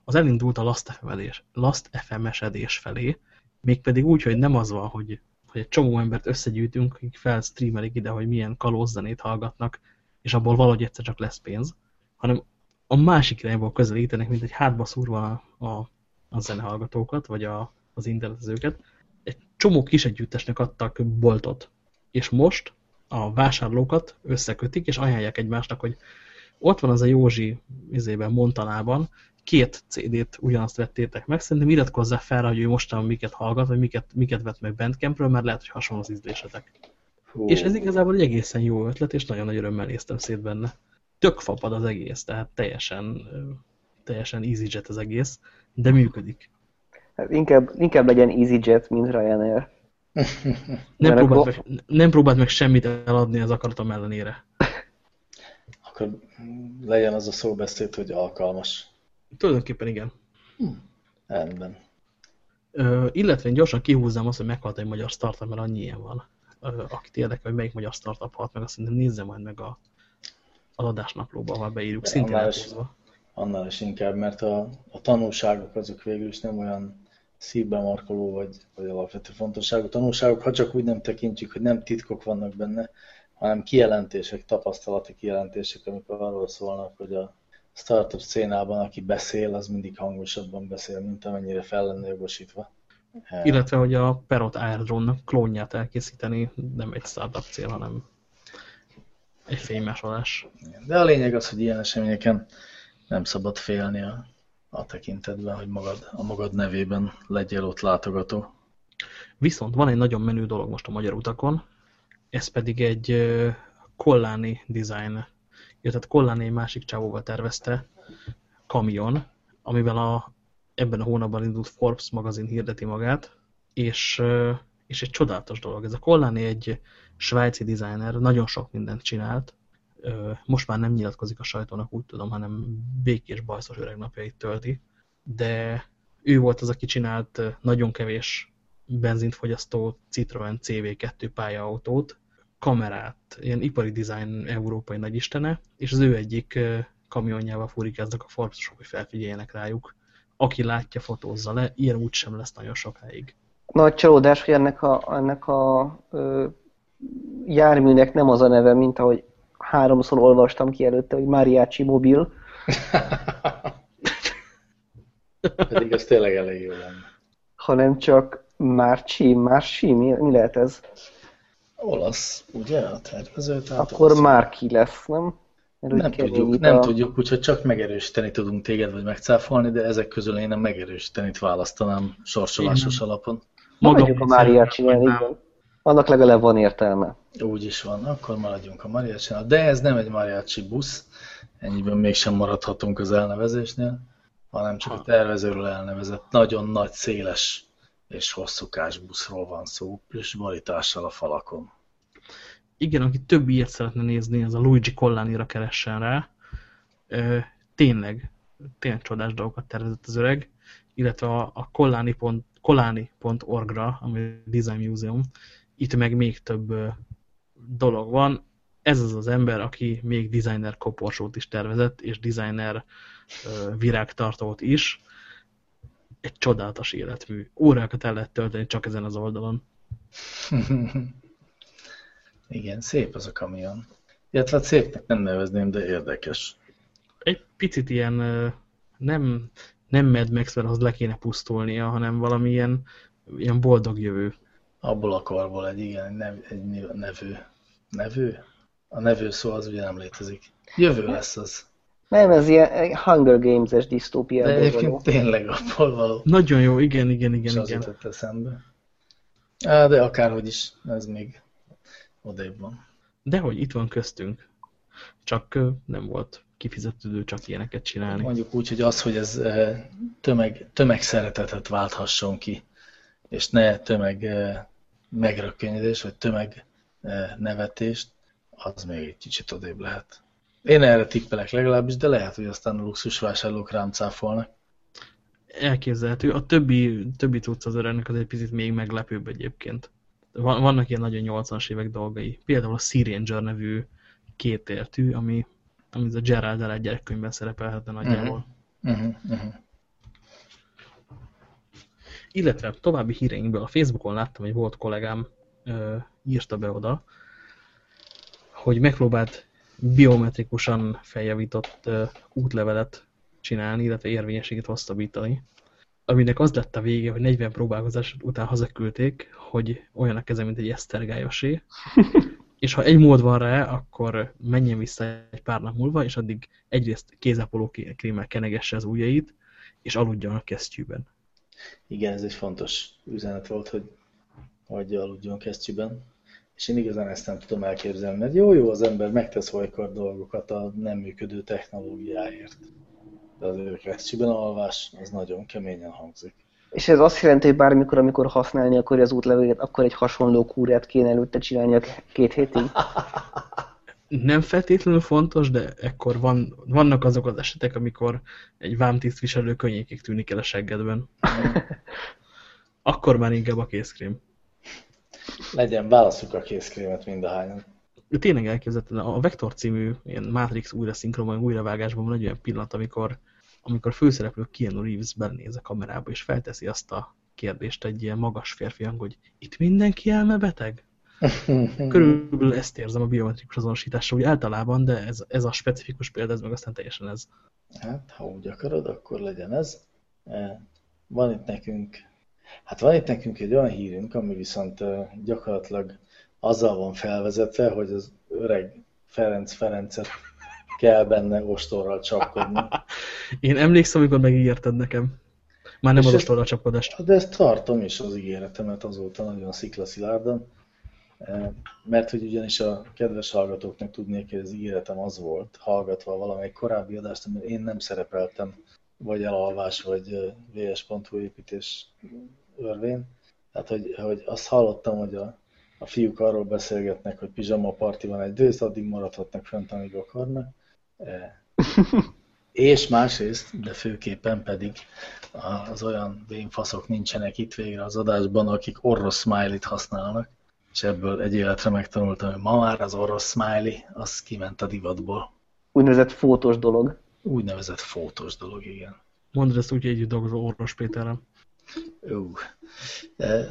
Speaker 1: az elindult a Last, FM-edés, Last FM-esedés felé, mégpedig úgy, hogy nem az van, hogy, hogy egy csomó embert összegyűjtünk, akik felstreamelik ide, hogy milyen kalózzenét hallgatnak, és abból valahogy egyszer csak lesz pénz, hanem a másik irányból közelítenek, mint egy hátba szúrva a, a, a zenehallgatókat, vagy a, az internetezőket. Egy csomó kis együttesnek adtak boltot, és most a vásárlókat összekötik, és ajánlják egymásnak, hogy ott van az a Józsi izében, Montanában, két CD-t ugyanazt vettétek meg, szerintem iratkozzá fel, hogy ő mostan miket hallgat, vagy miket, miket vett meg Bandcampről, mert lehet, hogy hasonló az ízlésetek. Hú. És ez igazából egy egészen jó ötlet, és nagyon nagy örömmel néztem szét benne. Tök fapad az egész, tehát teljesen, teljesen EasyJet az egész, de működik.
Speaker 3: Hát inkább, inkább legyen EasyJet, mint Ryanair.
Speaker 1: nem, próbált akkor... meg, nem próbált meg semmit eladni az akaratom ellenére.
Speaker 2: Akkor legyen az a szóbeszéd, hogy alkalmas.
Speaker 1: Tulajdonképpen igen. Hm.
Speaker 2: Rendben.
Speaker 1: Ö, illetve én gyorsan kihúzzam azt, hogy meghalt egy magyar startup, mert annyi ilyen van. Ö, akit érdekel, hogy melyik magyar startup halt meg, azt szerintem nézze majd meg a, az adásnaplóba, ahol beírjuk, De szintén annál is,
Speaker 2: annál is inkább, mert a, a tanulságok azok végül is nem olyan szívbe markoló vagy, vagy alapvető fontosságú tanulságok, ha csak úgy nem tekintjük, hogy nem titkok vannak benne, hanem kijelentések, tapasztalati kijelentések, amikor arról szólnak, hogy a startup szénában, aki beszél, az mindig hangosabban beszél, mint amennyire fel lenne jogosítva.
Speaker 1: Illetve, hogy a Perot Airdrone klónját elkészíteni nem egy startup cél, hanem egy fénymásolás.
Speaker 2: De a lényeg az, hogy ilyen eseményeken nem szabad félni a, a tekintetben, hogy magad, a magad nevében legyél ott látogató.
Speaker 1: Viszont van egy nagyon menő dolog most a magyar utakon, ez pedig egy Kolláni design. Tehát Collani egy másik csávóval tervezte kamion, amivel a, ebben a hónapban indult Forbes magazin hirdeti magát, és, és egy csodálatos dolog. Ez a Collani egy svájci designer, nagyon sok mindent csinált, most már nem nyilatkozik a sajtónak, úgy tudom, hanem békés bajszos öreg napjait tölti, de ő volt az, aki csinált nagyon kevés benzint fogyasztó Citroen CV2 pályaautót, kamerát, ilyen ipari design európai nagyistene, és az ő egyik kamionjával furikáznak a Forbesok, hogy felfigyeljenek rájuk. Aki látja, fotózza le, ilyen úgy sem lesz nagyon sokáig.
Speaker 3: Nagy csalódás, hogy ennek a, ennek a ö, járműnek nem az a neve, mint ahogy háromszor olvastam ki előtte, hogy Mariachi Mobil. [laughs]
Speaker 2: Pedig ez tényleg elég jó lenne.
Speaker 3: Hanem csak Márci, Márci, mi, mi lehet ez?
Speaker 2: Olasz, ugye, a tervező?
Speaker 3: Tehát Akkor olasz. már ki lesz, nem?
Speaker 2: Mert nem tudjuk, nem a... tudjuk, úgyhogy csak megerősíteni tudunk téged, vagy megcáfolni, de ezek közül én nem megerősíteni választanám sorsolásos én alapon.
Speaker 3: Magadjuk a Máriát csinálni, igen. Annak legalább van értelme.
Speaker 2: Úgy is van, akkor maradjunk a mariachi De ez nem egy mariachi busz, ennyiben mégsem maradhatunk az elnevezésnél, hanem csak ha. a tervezőről elnevezett nagyon nagy, széles és hosszúkás buszról van szó, és borítással a falakon.
Speaker 1: Igen, aki több ilyet szeretne nézni, az a Luigi Collánira keressen rá. Tényleg, tényleg csodás dolgokat tervezett az öreg, illetve a, a collani.org-ra, ami a Design Museum, itt meg még több dolog van. Ez az az ember, aki még designer koporsót is tervezett, és designer virágtartót is egy csodálatos életmű. Órákat el lehet tölteni csak ezen az oldalon. [laughs]
Speaker 2: Igen, szép az a kamion. Illetve hát szépnek nem nevezném, de érdekes.
Speaker 1: Egy picit ilyen nem, nem Mad Max, mert az le kéne pusztulnia, hanem valami ilyen, ilyen boldog jövő.
Speaker 2: Abból a korból egy igen, nev, egy nevő. Nevő? A nevő szó az ugye nem létezik. Jövő lesz az.
Speaker 3: Nem, ez ilyen Hunger Games-es disztópia.
Speaker 2: De egyébként való. tényleg abból való.
Speaker 1: Nagyon jó, igen, igen, igen.
Speaker 2: És igen. az eszembe. Á, de akárhogy is, ez még odébb van.
Speaker 1: Dehogy itt van köztünk. Csak nem volt kifizetődő csak ilyeneket csinálni.
Speaker 2: Mondjuk úgy, hogy az, hogy ez tömeg, tömeg szeretetet válthasson ki, és ne tömeg megrökkönyödés, vagy tömeg nevetést, az még egy kicsit odébb lehet. Én erre tippelek legalábbis, de lehet, hogy aztán a luxusvásárlók rám cáfolnak.
Speaker 1: Elképzelhető. A többi, többi tudsz az ennek az egy picit még meglepőbb egyébként. Vannak ilyen nagyon 80-as évek dolgai. Például a Syrianger nevű kétértű, ami, ami a Gerald egy gyerekkönyvben szerepelhetne nagyjából. Uh -huh. Uh -huh. Illetve további híreinkből a Facebookon láttam, hogy volt kollégám ö, írta be oda, hogy megpróbált biometrikusan feljavított ö, útlevelet csinálni, illetve érvényességet hosszabbítani, aminek az lett a vége, hogy 40 próbálkozás után hazaküldték, hogy olyan a keze, mint egy esztergályosé, [laughs] és ha egy mód van rá, akkor menjen vissza egy pár nap múlva, és addig egyrészt kézápoló krémmel kenegesse az ujjait, és aludjon a kesztyűben.
Speaker 2: Igen, ez egy fontos üzenet volt, hogy hagyja aludjon kesztyűben. És én igazán ezt nem tudom elképzelni, mert jó-jó az ember megtesz olykor dolgokat a nem működő technológiáért. De az ő kesztyűben alvás, az nagyon keményen hangzik.
Speaker 3: És ez azt jelenti, hogy bármikor, amikor használni akarja az útlevelet, akkor egy hasonló kúrát kéne előtte csinálni a két hétig? [laughs]
Speaker 1: Nem feltétlenül fontos, de ekkor van, vannak azok az esetek, amikor egy vámtisztviselő könnyékig tűnik el a seggedben. [laughs] Akkor már inkább a készkrém.
Speaker 2: Legyen, válaszuk a készkrémet mindahányan.
Speaker 1: Tényleg elképzelhető. A Vector című ilyen Matrix újra szinkron, vagy újravágásban van egy olyan pillanat, amikor, amikor főszereplő Keanu Reeves belenéz a kamerába, és felteszi azt a kérdést egy ilyen magas férfi hang, hogy itt mindenki elmebeteg? [laughs] Körülbelül ezt érzem a biometrikus azonosításra, úgy általában, de ez, ez a specifikus példa, ez meg aztán teljesen ez.
Speaker 2: Hát, ha úgy akarod, akkor legyen ez. E, van itt nekünk, hát van itt nekünk egy olyan hírünk, ami viszont e, gyakorlatilag azzal van felvezetve, hogy az öreg Ferenc Ferencet kell benne ostorral csapkodni. [laughs]
Speaker 1: Én emlékszem, amikor megígérted nekem. Már nem az ostorral csapkodást.
Speaker 2: De ezt tartom is az ígéretemet azóta nagyon sziklaszilárdan. Mert hogy ugyanis a kedves hallgatóknak tudnék, hogy az ígéretem az volt, hallgatva valamely korábbi adást, amit én nem szerepeltem, vagy elalvás, vagy vs.hu építés örvén. Tehát, hogy, hogy azt hallottam, hogy a, a fiúk arról beszélgetnek, hogy pizsama parti van egy rész, addig maradhatnak fent, amíg akarnak. És másrészt, de főképpen pedig az olyan vénfaszok nincsenek itt végre az adásban, akik orros smiley-t használnak és ebből egy életre megtanultam, hogy ma már az orosz smiley, az kiment a divatból.
Speaker 3: Úgynevezett fotós dolog.
Speaker 2: Úgynevezett fotós dolog, igen.
Speaker 1: Mondd ezt úgy, együtt dolgozó orvos Péterrel.
Speaker 2: Jó.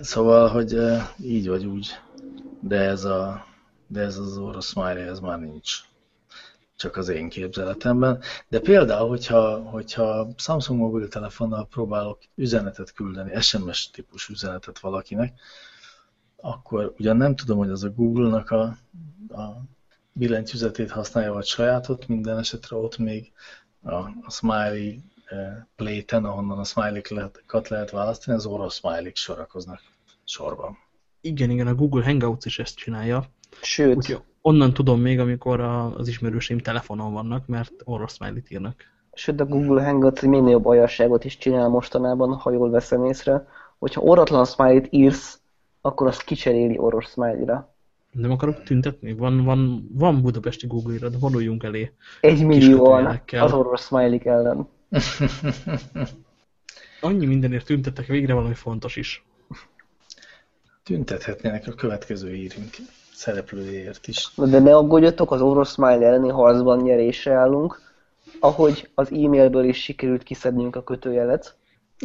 Speaker 2: Szóval, hogy így vagy úgy, de ez, a, de ez az orosz smiley, ez már nincs. Csak az én képzeletemben. De például, hogyha, hogyha Samsung mobiltelefonnal próbálok üzenetet küldeni, SMS típus üzenetet valakinek, akkor ugyan nem tudom, hogy az a Google-nak a, a billentyűzetét használja, vagy sajátot, minden esetre ott még a, a Smiley eh, plate-en, ahonnan a smiley-kat lehet választani, az orosz smiley sorakoznak sorban.
Speaker 1: Igen, igen, a Google Hangouts is ezt csinálja.
Speaker 3: Sőt. Úgy,
Speaker 1: onnan tudom még, amikor a, az ismerőseim telefonon vannak, mert orosz smiley-t írnak.
Speaker 3: Sőt, a Google Hangouts egy minél jobb ajasságot is csinál mostanában, ha jól veszem észre, hogyha oratlan smiley-t írsz akkor azt kicseréli orosz smiley-ra.
Speaker 1: Nem akarok tüntetni? Van, van, van budapesti Google irat, vonuljunk elé.
Speaker 3: Egy millióan az orosz smiley ellen. [laughs]
Speaker 1: Annyi mindenért tüntettek, végre valami fontos is.
Speaker 2: Tüntethetnének a következő írünk szereplőjéért is.
Speaker 3: De ne aggódjatok, az orosz smiley elleni harcban nyerésre állunk. Ahogy az e-mailből is sikerült kiszednünk a kötőjelet,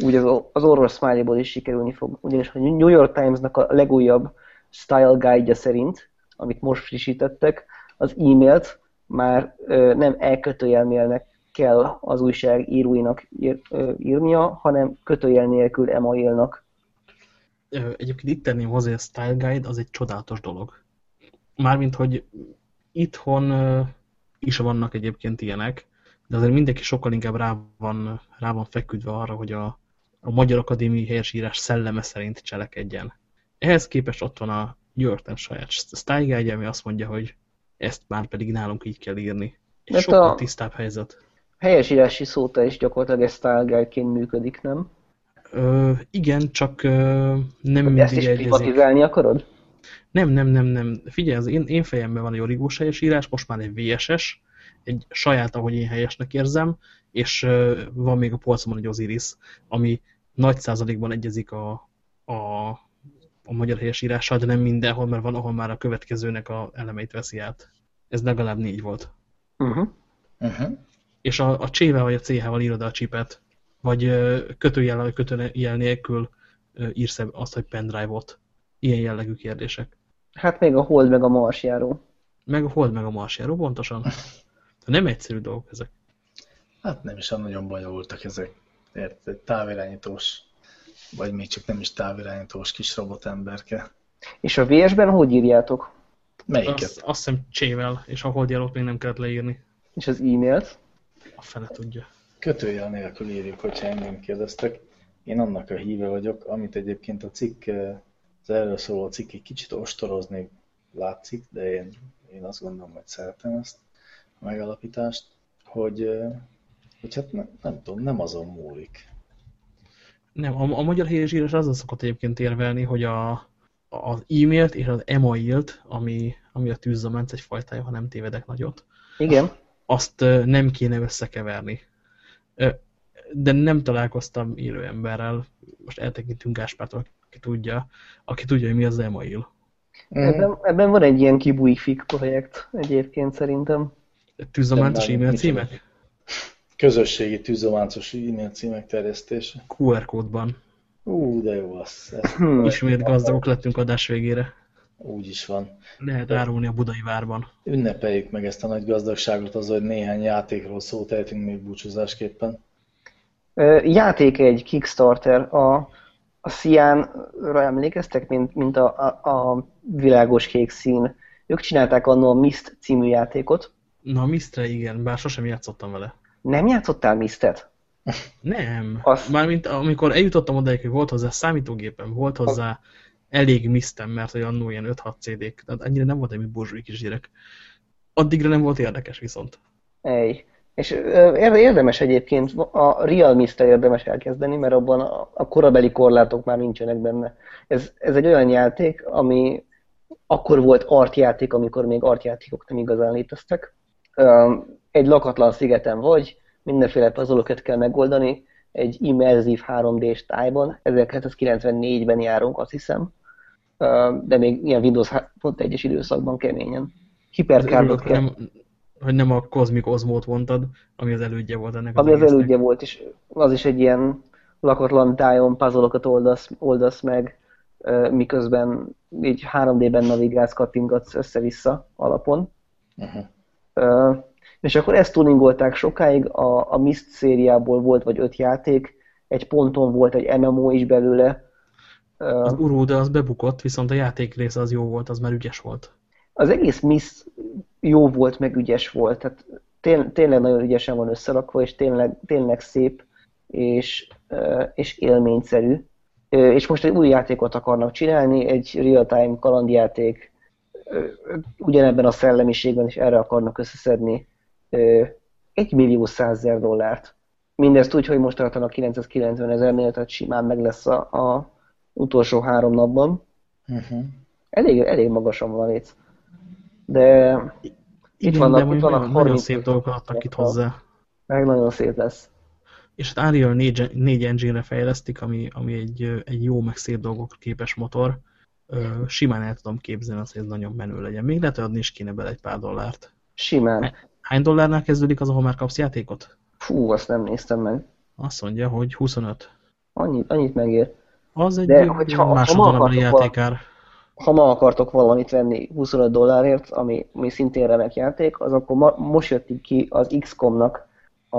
Speaker 3: úgy az, az orosz smiley is sikerülni fog. Ugyanis a New York Times-nak a legújabb style guide szerint, amit most frissítettek, az e-mailt már ö, nem elkötőjelmélnek kell az újság íróinak ír, ö, írnia, hanem kötőjel nélkül emailnak.
Speaker 1: Egyébként itt tenném hozzá, a Style Guide az egy csodálatos dolog. Mármint, hogy itthon is vannak egyébként ilyenek, de azért mindenki sokkal inkább rá van, rá van feküdve arra, hogy a, a Magyar Akadémiai Helyesírás szelleme szerint cselekedjen. Ehhez képest ott van a Times saját Style ami azt mondja, hogy ezt már pedig nálunk így kell írni. Egy Mert sokkal a tisztább helyzet.
Speaker 3: Helyesírási szóta is gyakorlatilag Style Guide-ként működik, nem?
Speaker 1: Ö, igen, csak ö, nem mindig
Speaker 3: Ezt is privatizálni akarod?
Speaker 1: Nem, nem, nem, nem. Figyelj, az én, én fejemben van egy origós helyesírás, most már egy VSS, egy saját, ahogy én helyesnek érzem, és van még a polcomon egy Osiris, ami nagy százalékban egyezik a, a, a magyar helyesírással, de nem mindenhol, mert van, ahol már a következőnek a elemeit veszi át. Ez legalább négy volt.
Speaker 3: Uh -huh.
Speaker 2: Uh -huh.
Speaker 1: És a, a C-vel vagy a CH-val írod a csipet, vagy kötőjel vagy kötőjel nélkül írsz azt, hogy pendrive-ot. Ilyen jellegű kérdések.
Speaker 3: Hát még a Hold meg a Marsjáró.
Speaker 1: Meg a Hold meg a Marsjáró, pontosan. Nem egyszerű dolgok ezek.
Speaker 2: Hát nem is olyan nagyon bonyolultak ezek. Érted, egy távirányítós, vagy még csak nem is távirányítós kis robotemberke.
Speaker 3: És a VS-ben hogy írjátok?
Speaker 2: Melyiket?
Speaker 1: Azt, azt hiszem C-vel, és a holdjelót még nem kellett leírni.
Speaker 3: És az e-mailt?
Speaker 1: A fele tudja.
Speaker 2: Kötőjel nélkül írjuk, hogyha engem kérdeztek. Én annak a híve vagyok, amit egyébként a cikk, az erről szóló cikk egy kicsit ostorozni látszik, de én, én azt gondolom, hogy szeretem ezt a megalapítást, hogy, hogy hát nem, nem tudom, nem azon múlik.
Speaker 1: Nem, a, a magyar helyesírás azzal szokott egyébként érvelni, hogy a, az e-mailt és az e-mailt, ami, ami a tűzzománc egy fajtája, ha nem tévedek nagyot,
Speaker 3: Igen.
Speaker 1: azt nem kéne összekeverni. De nem találkoztam élő emberrel, most eltekintünk Gáspártól, aki tudja, aki tudja, hogy mi az e-mail.
Speaker 3: Ebben, ebben van egy ilyen kibuifik projekt egyébként szerintem.
Speaker 1: Tűzzománcos
Speaker 2: Nem,
Speaker 1: e-mail címek?
Speaker 2: Közösségi tűzománcos e-mail címek terjesztése.
Speaker 1: QR kódban.
Speaker 2: Ú, de jó az.
Speaker 3: Hmm.
Speaker 1: Ismét gazdagok lettünk adás végére.
Speaker 2: úgy is van.
Speaker 1: Lehet árulni a budai várban.
Speaker 2: Ünnepeljük meg ezt a nagy gazdagságot az, hogy néhány játékról szót ejtünk még búcsúzásképpen.
Speaker 3: Ö, Játék egy Kickstarter, a, a Cyan-ra emlékeztek, mint, mint a, a, a világos kék szín. Ők csinálták annól a Mist című játékot.
Speaker 1: Na, Mistre igen, bár sosem játszottam vele.
Speaker 3: Nem játszottál Mistet? [laughs]
Speaker 1: Nem.
Speaker 3: Azt-
Speaker 1: Mármint amikor eljutottam odáig, hogy volt hozzá számítógépem, volt hozzá elég misztem, mert hogy annó ilyen 5-6 CD-k, tehát annyira nem volt egy burzsúi kisgyerek. Addigra nem volt érdekes viszont.
Speaker 3: Ej. És érdemes egyébként, a Real Mist-tel érdemes elkezdeni, mert abban a, korabeli korlátok már nincsenek benne. Ez, ez egy olyan játék, ami akkor volt artjáték, amikor még artjátékok nem igazán léteztek. Egy lakatlan szigeten vagy, mindenféle puzzle kell megoldani, egy immerzív 3D-s tájban, 1994-ben járunk, azt hiszem, de még ilyen Windows 1-es időszakban keményen. Hiperkárdot kell.
Speaker 1: nem, hogy nem a Cosmic Osmót mondtad, ami az elődje volt ennek
Speaker 3: Ami az
Speaker 1: egésznek.
Speaker 3: elődje volt, és az is egy ilyen lakatlan tájon puzzle oldasz, oldasz meg, miközben így 3D-ben navigálsz, kattingatsz össze-vissza alapon.
Speaker 2: Uh-huh.
Speaker 3: És akkor ezt tuningolták sokáig, a, a Mist szériából volt vagy öt játék, egy ponton volt egy MMO is belőle.
Speaker 1: Az uró, de az bebukott, viszont a játék része az jó volt, az már ügyes volt.
Speaker 3: Az egész Mist jó volt, meg ügyes volt, tehát tény, tényleg nagyon ügyesen van összerakva, és tényleg, tényleg szép, és, és élményszerű. És most egy új játékot akarnak csinálni, egy real-time kalandjáték, ugyanebben a szellemiségben, és erre akarnak összeszedni egy millió százezer dollárt. Mindezt úgy, hogy most tartanak 990 ezernél, tehát simán meg lesz a, a utolsó három napban.
Speaker 2: Uh-huh.
Speaker 3: Elég, elég magasan van itt. De
Speaker 1: Igen,
Speaker 3: vannak-
Speaker 1: de
Speaker 3: itt vannak
Speaker 1: nagyon, nagyon
Speaker 3: 30
Speaker 1: szép dolgokat adtak itt hozzá.
Speaker 3: meg nagyon szép lesz.
Speaker 1: És hát Unreal 4, 4 engine-re fejlesztik, ami, ami egy, egy jó, meg szép dolgokra képes motor. Simán el tudom képzelni azt, hogy ez nagyon menő legyen. Még lehet, hogy adni is kéne bele egy pár dollárt.
Speaker 3: Simán.
Speaker 1: Hány dollárnál kezdődik az, ahol már kapsz játékot?
Speaker 3: Fú, azt nem néztem meg.
Speaker 1: Azt mondja, hogy 25.
Speaker 3: Annyit, annyit megér.
Speaker 1: Az egy
Speaker 3: De hogyha- akartok
Speaker 1: játékár.
Speaker 3: Ha ma akartok valamit venni 25 dollárért, ami, ami szintén remek játék, az akkor ma, most jött ki az XCOM-nak a,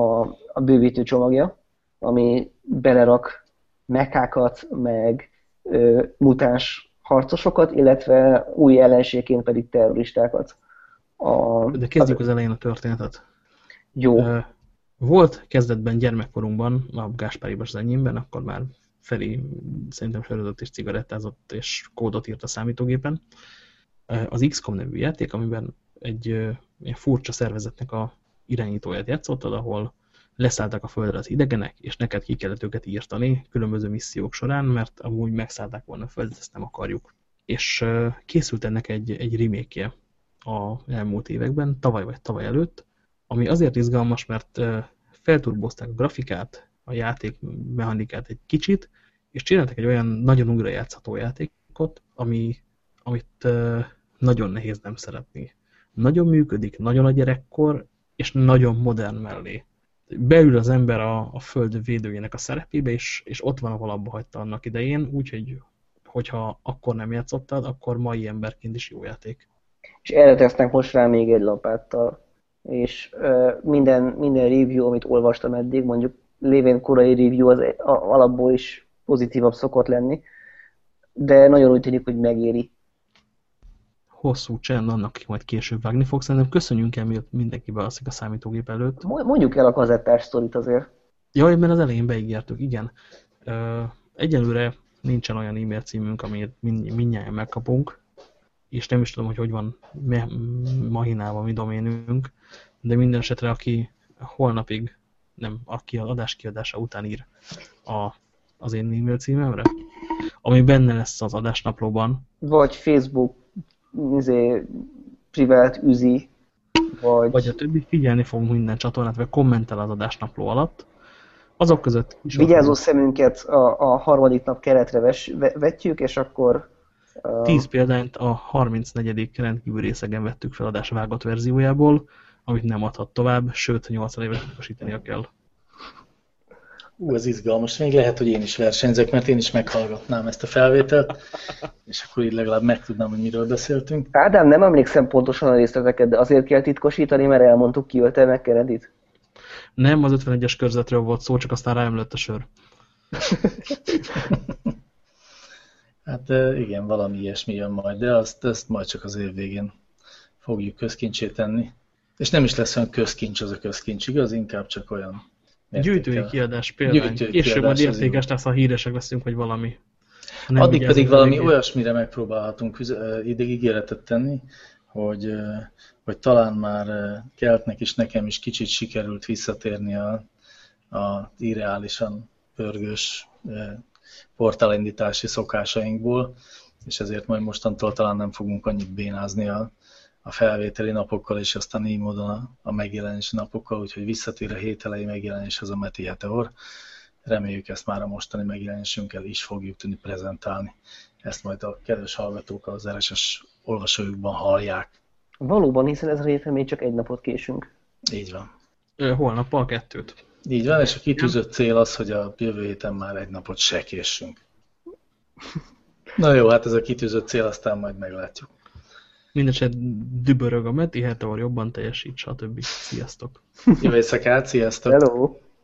Speaker 3: a bővítő csomagja, ami belerak mekákat, meg ö, mutáns harcosokat, illetve új ellenségként pedig terroristákat. A,
Speaker 1: De kezdjük az elején a történetet.
Speaker 3: Jó.
Speaker 1: Volt kezdetben gyermekkorunkban, a Gáspáriban az enyémben, akkor már Feri szerintem sörözött és cigarettázott és kódot írt a számítógépen. Az XCOM nevű játék, amiben egy ilyen furcsa szervezetnek a irányítóját játszottad, ahol leszálltak a földre az idegenek, és neked ki kellett őket írtani különböző missziók során, mert amúgy megszállták volna a földet, ezt nem akarjuk. És készült ennek egy, egy remake a elmúlt években, tavaly vagy tavaly előtt, ami azért izgalmas, mert felturbozták a grafikát, a játék mechanikát egy kicsit, és csináltak egy olyan nagyon újra játszható játékot, ami, amit nagyon nehéz nem szeretni. Nagyon működik, nagyon a gyerekkor, és nagyon modern mellé. Beül az ember a, a föld védőjének a szerepébe, és, és ott van, ahol abba hagyta annak idején, úgyhogy hogyha akkor nem játszottad, akkor mai emberként is jó játék.
Speaker 3: És erre tesznek most rá még egy lapáttal. És uh, minden, minden review, amit olvastam eddig, mondjuk lévén korai review az alapból is pozitívabb szokott lenni, de nagyon úgy tűnik, hogy megéri.
Speaker 1: Hosszú csend annak, aki majd később vágni fog. Szerintem köszönjünk el, miért mindenki bealszik a számítógép előtt.
Speaker 3: Mondjuk el a kazettás sztorit azért.
Speaker 1: Jaj, mert az elején beígértük, igen. egyelőre nincsen olyan e-mail címünk, amit mindnyáján megkapunk, és nem is tudom, hogy hogy van Mahinában mi doménünk, de minden esetre, aki holnapig, nem, aki az adás kiadása után ír a, az én e-mail címemre, ami benne lesz az adásnaplóban.
Speaker 3: Vagy Facebook izé, privát üzi, vagy...
Speaker 1: Vagy a többi, figyelni fogunk minden csatornát, vagy kommentel az adásnapló alatt, azok között
Speaker 3: is. Vigyázó szemünket a, a harmadik nap keretre ves, vetjük, és akkor...
Speaker 1: Uh... 10 példányt a 34. rendkívül részegen vettük fel adás vágott verziójából, amit nem adhat tovább, sőt 80 évet utasítania kell.
Speaker 2: Ú, ez izgalmas. Még lehet, hogy én is versenyzek, mert én is meghallgatnám ezt a felvételt, és akkor így legalább megtudnám, hogy miről beszéltünk.
Speaker 3: Ádám, nem emlékszem pontosan a részleteket, de azért kell titkosítani, mert elmondtuk ki ölte meg Kennedy-t.
Speaker 1: Nem, az 51-es körzetről volt szó, csak aztán ráemlett a sör.
Speaker 2: hát igen, valami ilyesmi jön majd, de azt, ezt majd csak az év végén fogjuk közkincsé tenni. És nem is lesz olyan közkincs az a közkincs, igaz? Inkább csak olyan
Speaker 1: Gyűjtői kiadás például. Később majd értékes lesz, ha híresek leszünk, hogy valami.
Speaker 2: Nem Addig pedig valami végén. olyasmire megpróbálhatunk idég ígéretet tenni, hogy, hogy talán már Keltnek is nekem is kicsit sikerült visszatérni a, a irreálisan pörgős portálindítási szokásainkból, és ezért majd mostantól talán nem fogunk annyit bénázni a, a felvételi napokkal, és aztán így módon a, a megjelenési napokkal, úgyhogy visszatér a hét elejé megjelenéshez a Meti Heteor. Reméljük ezt már a mostani megjelenésünkkel is fogjuk tudni prezentálni. Ezt majd a kedves hallgatók az RSS olvasójukban hallják.
Speaker 3: Valóban, hiszen ez a héten még csak egy napot késünk.
Speaker 2: Így van.
Speaker 1: Holnap a kettőt.
Speaker 2: Így van, és a kitűzött cél az, hogy a jövő héten már egy napot se késünk. [laughs] Na jó, hát ez a kitűzött cél, aztán majd meglátjuk.
Speaker 1: Mindeneset dübörög a Meti Heteor jobban teljesít, stb. Sziasztok!
Speaker 2: Jó éjszakát, sziasztok!
Speaker 3: Hello!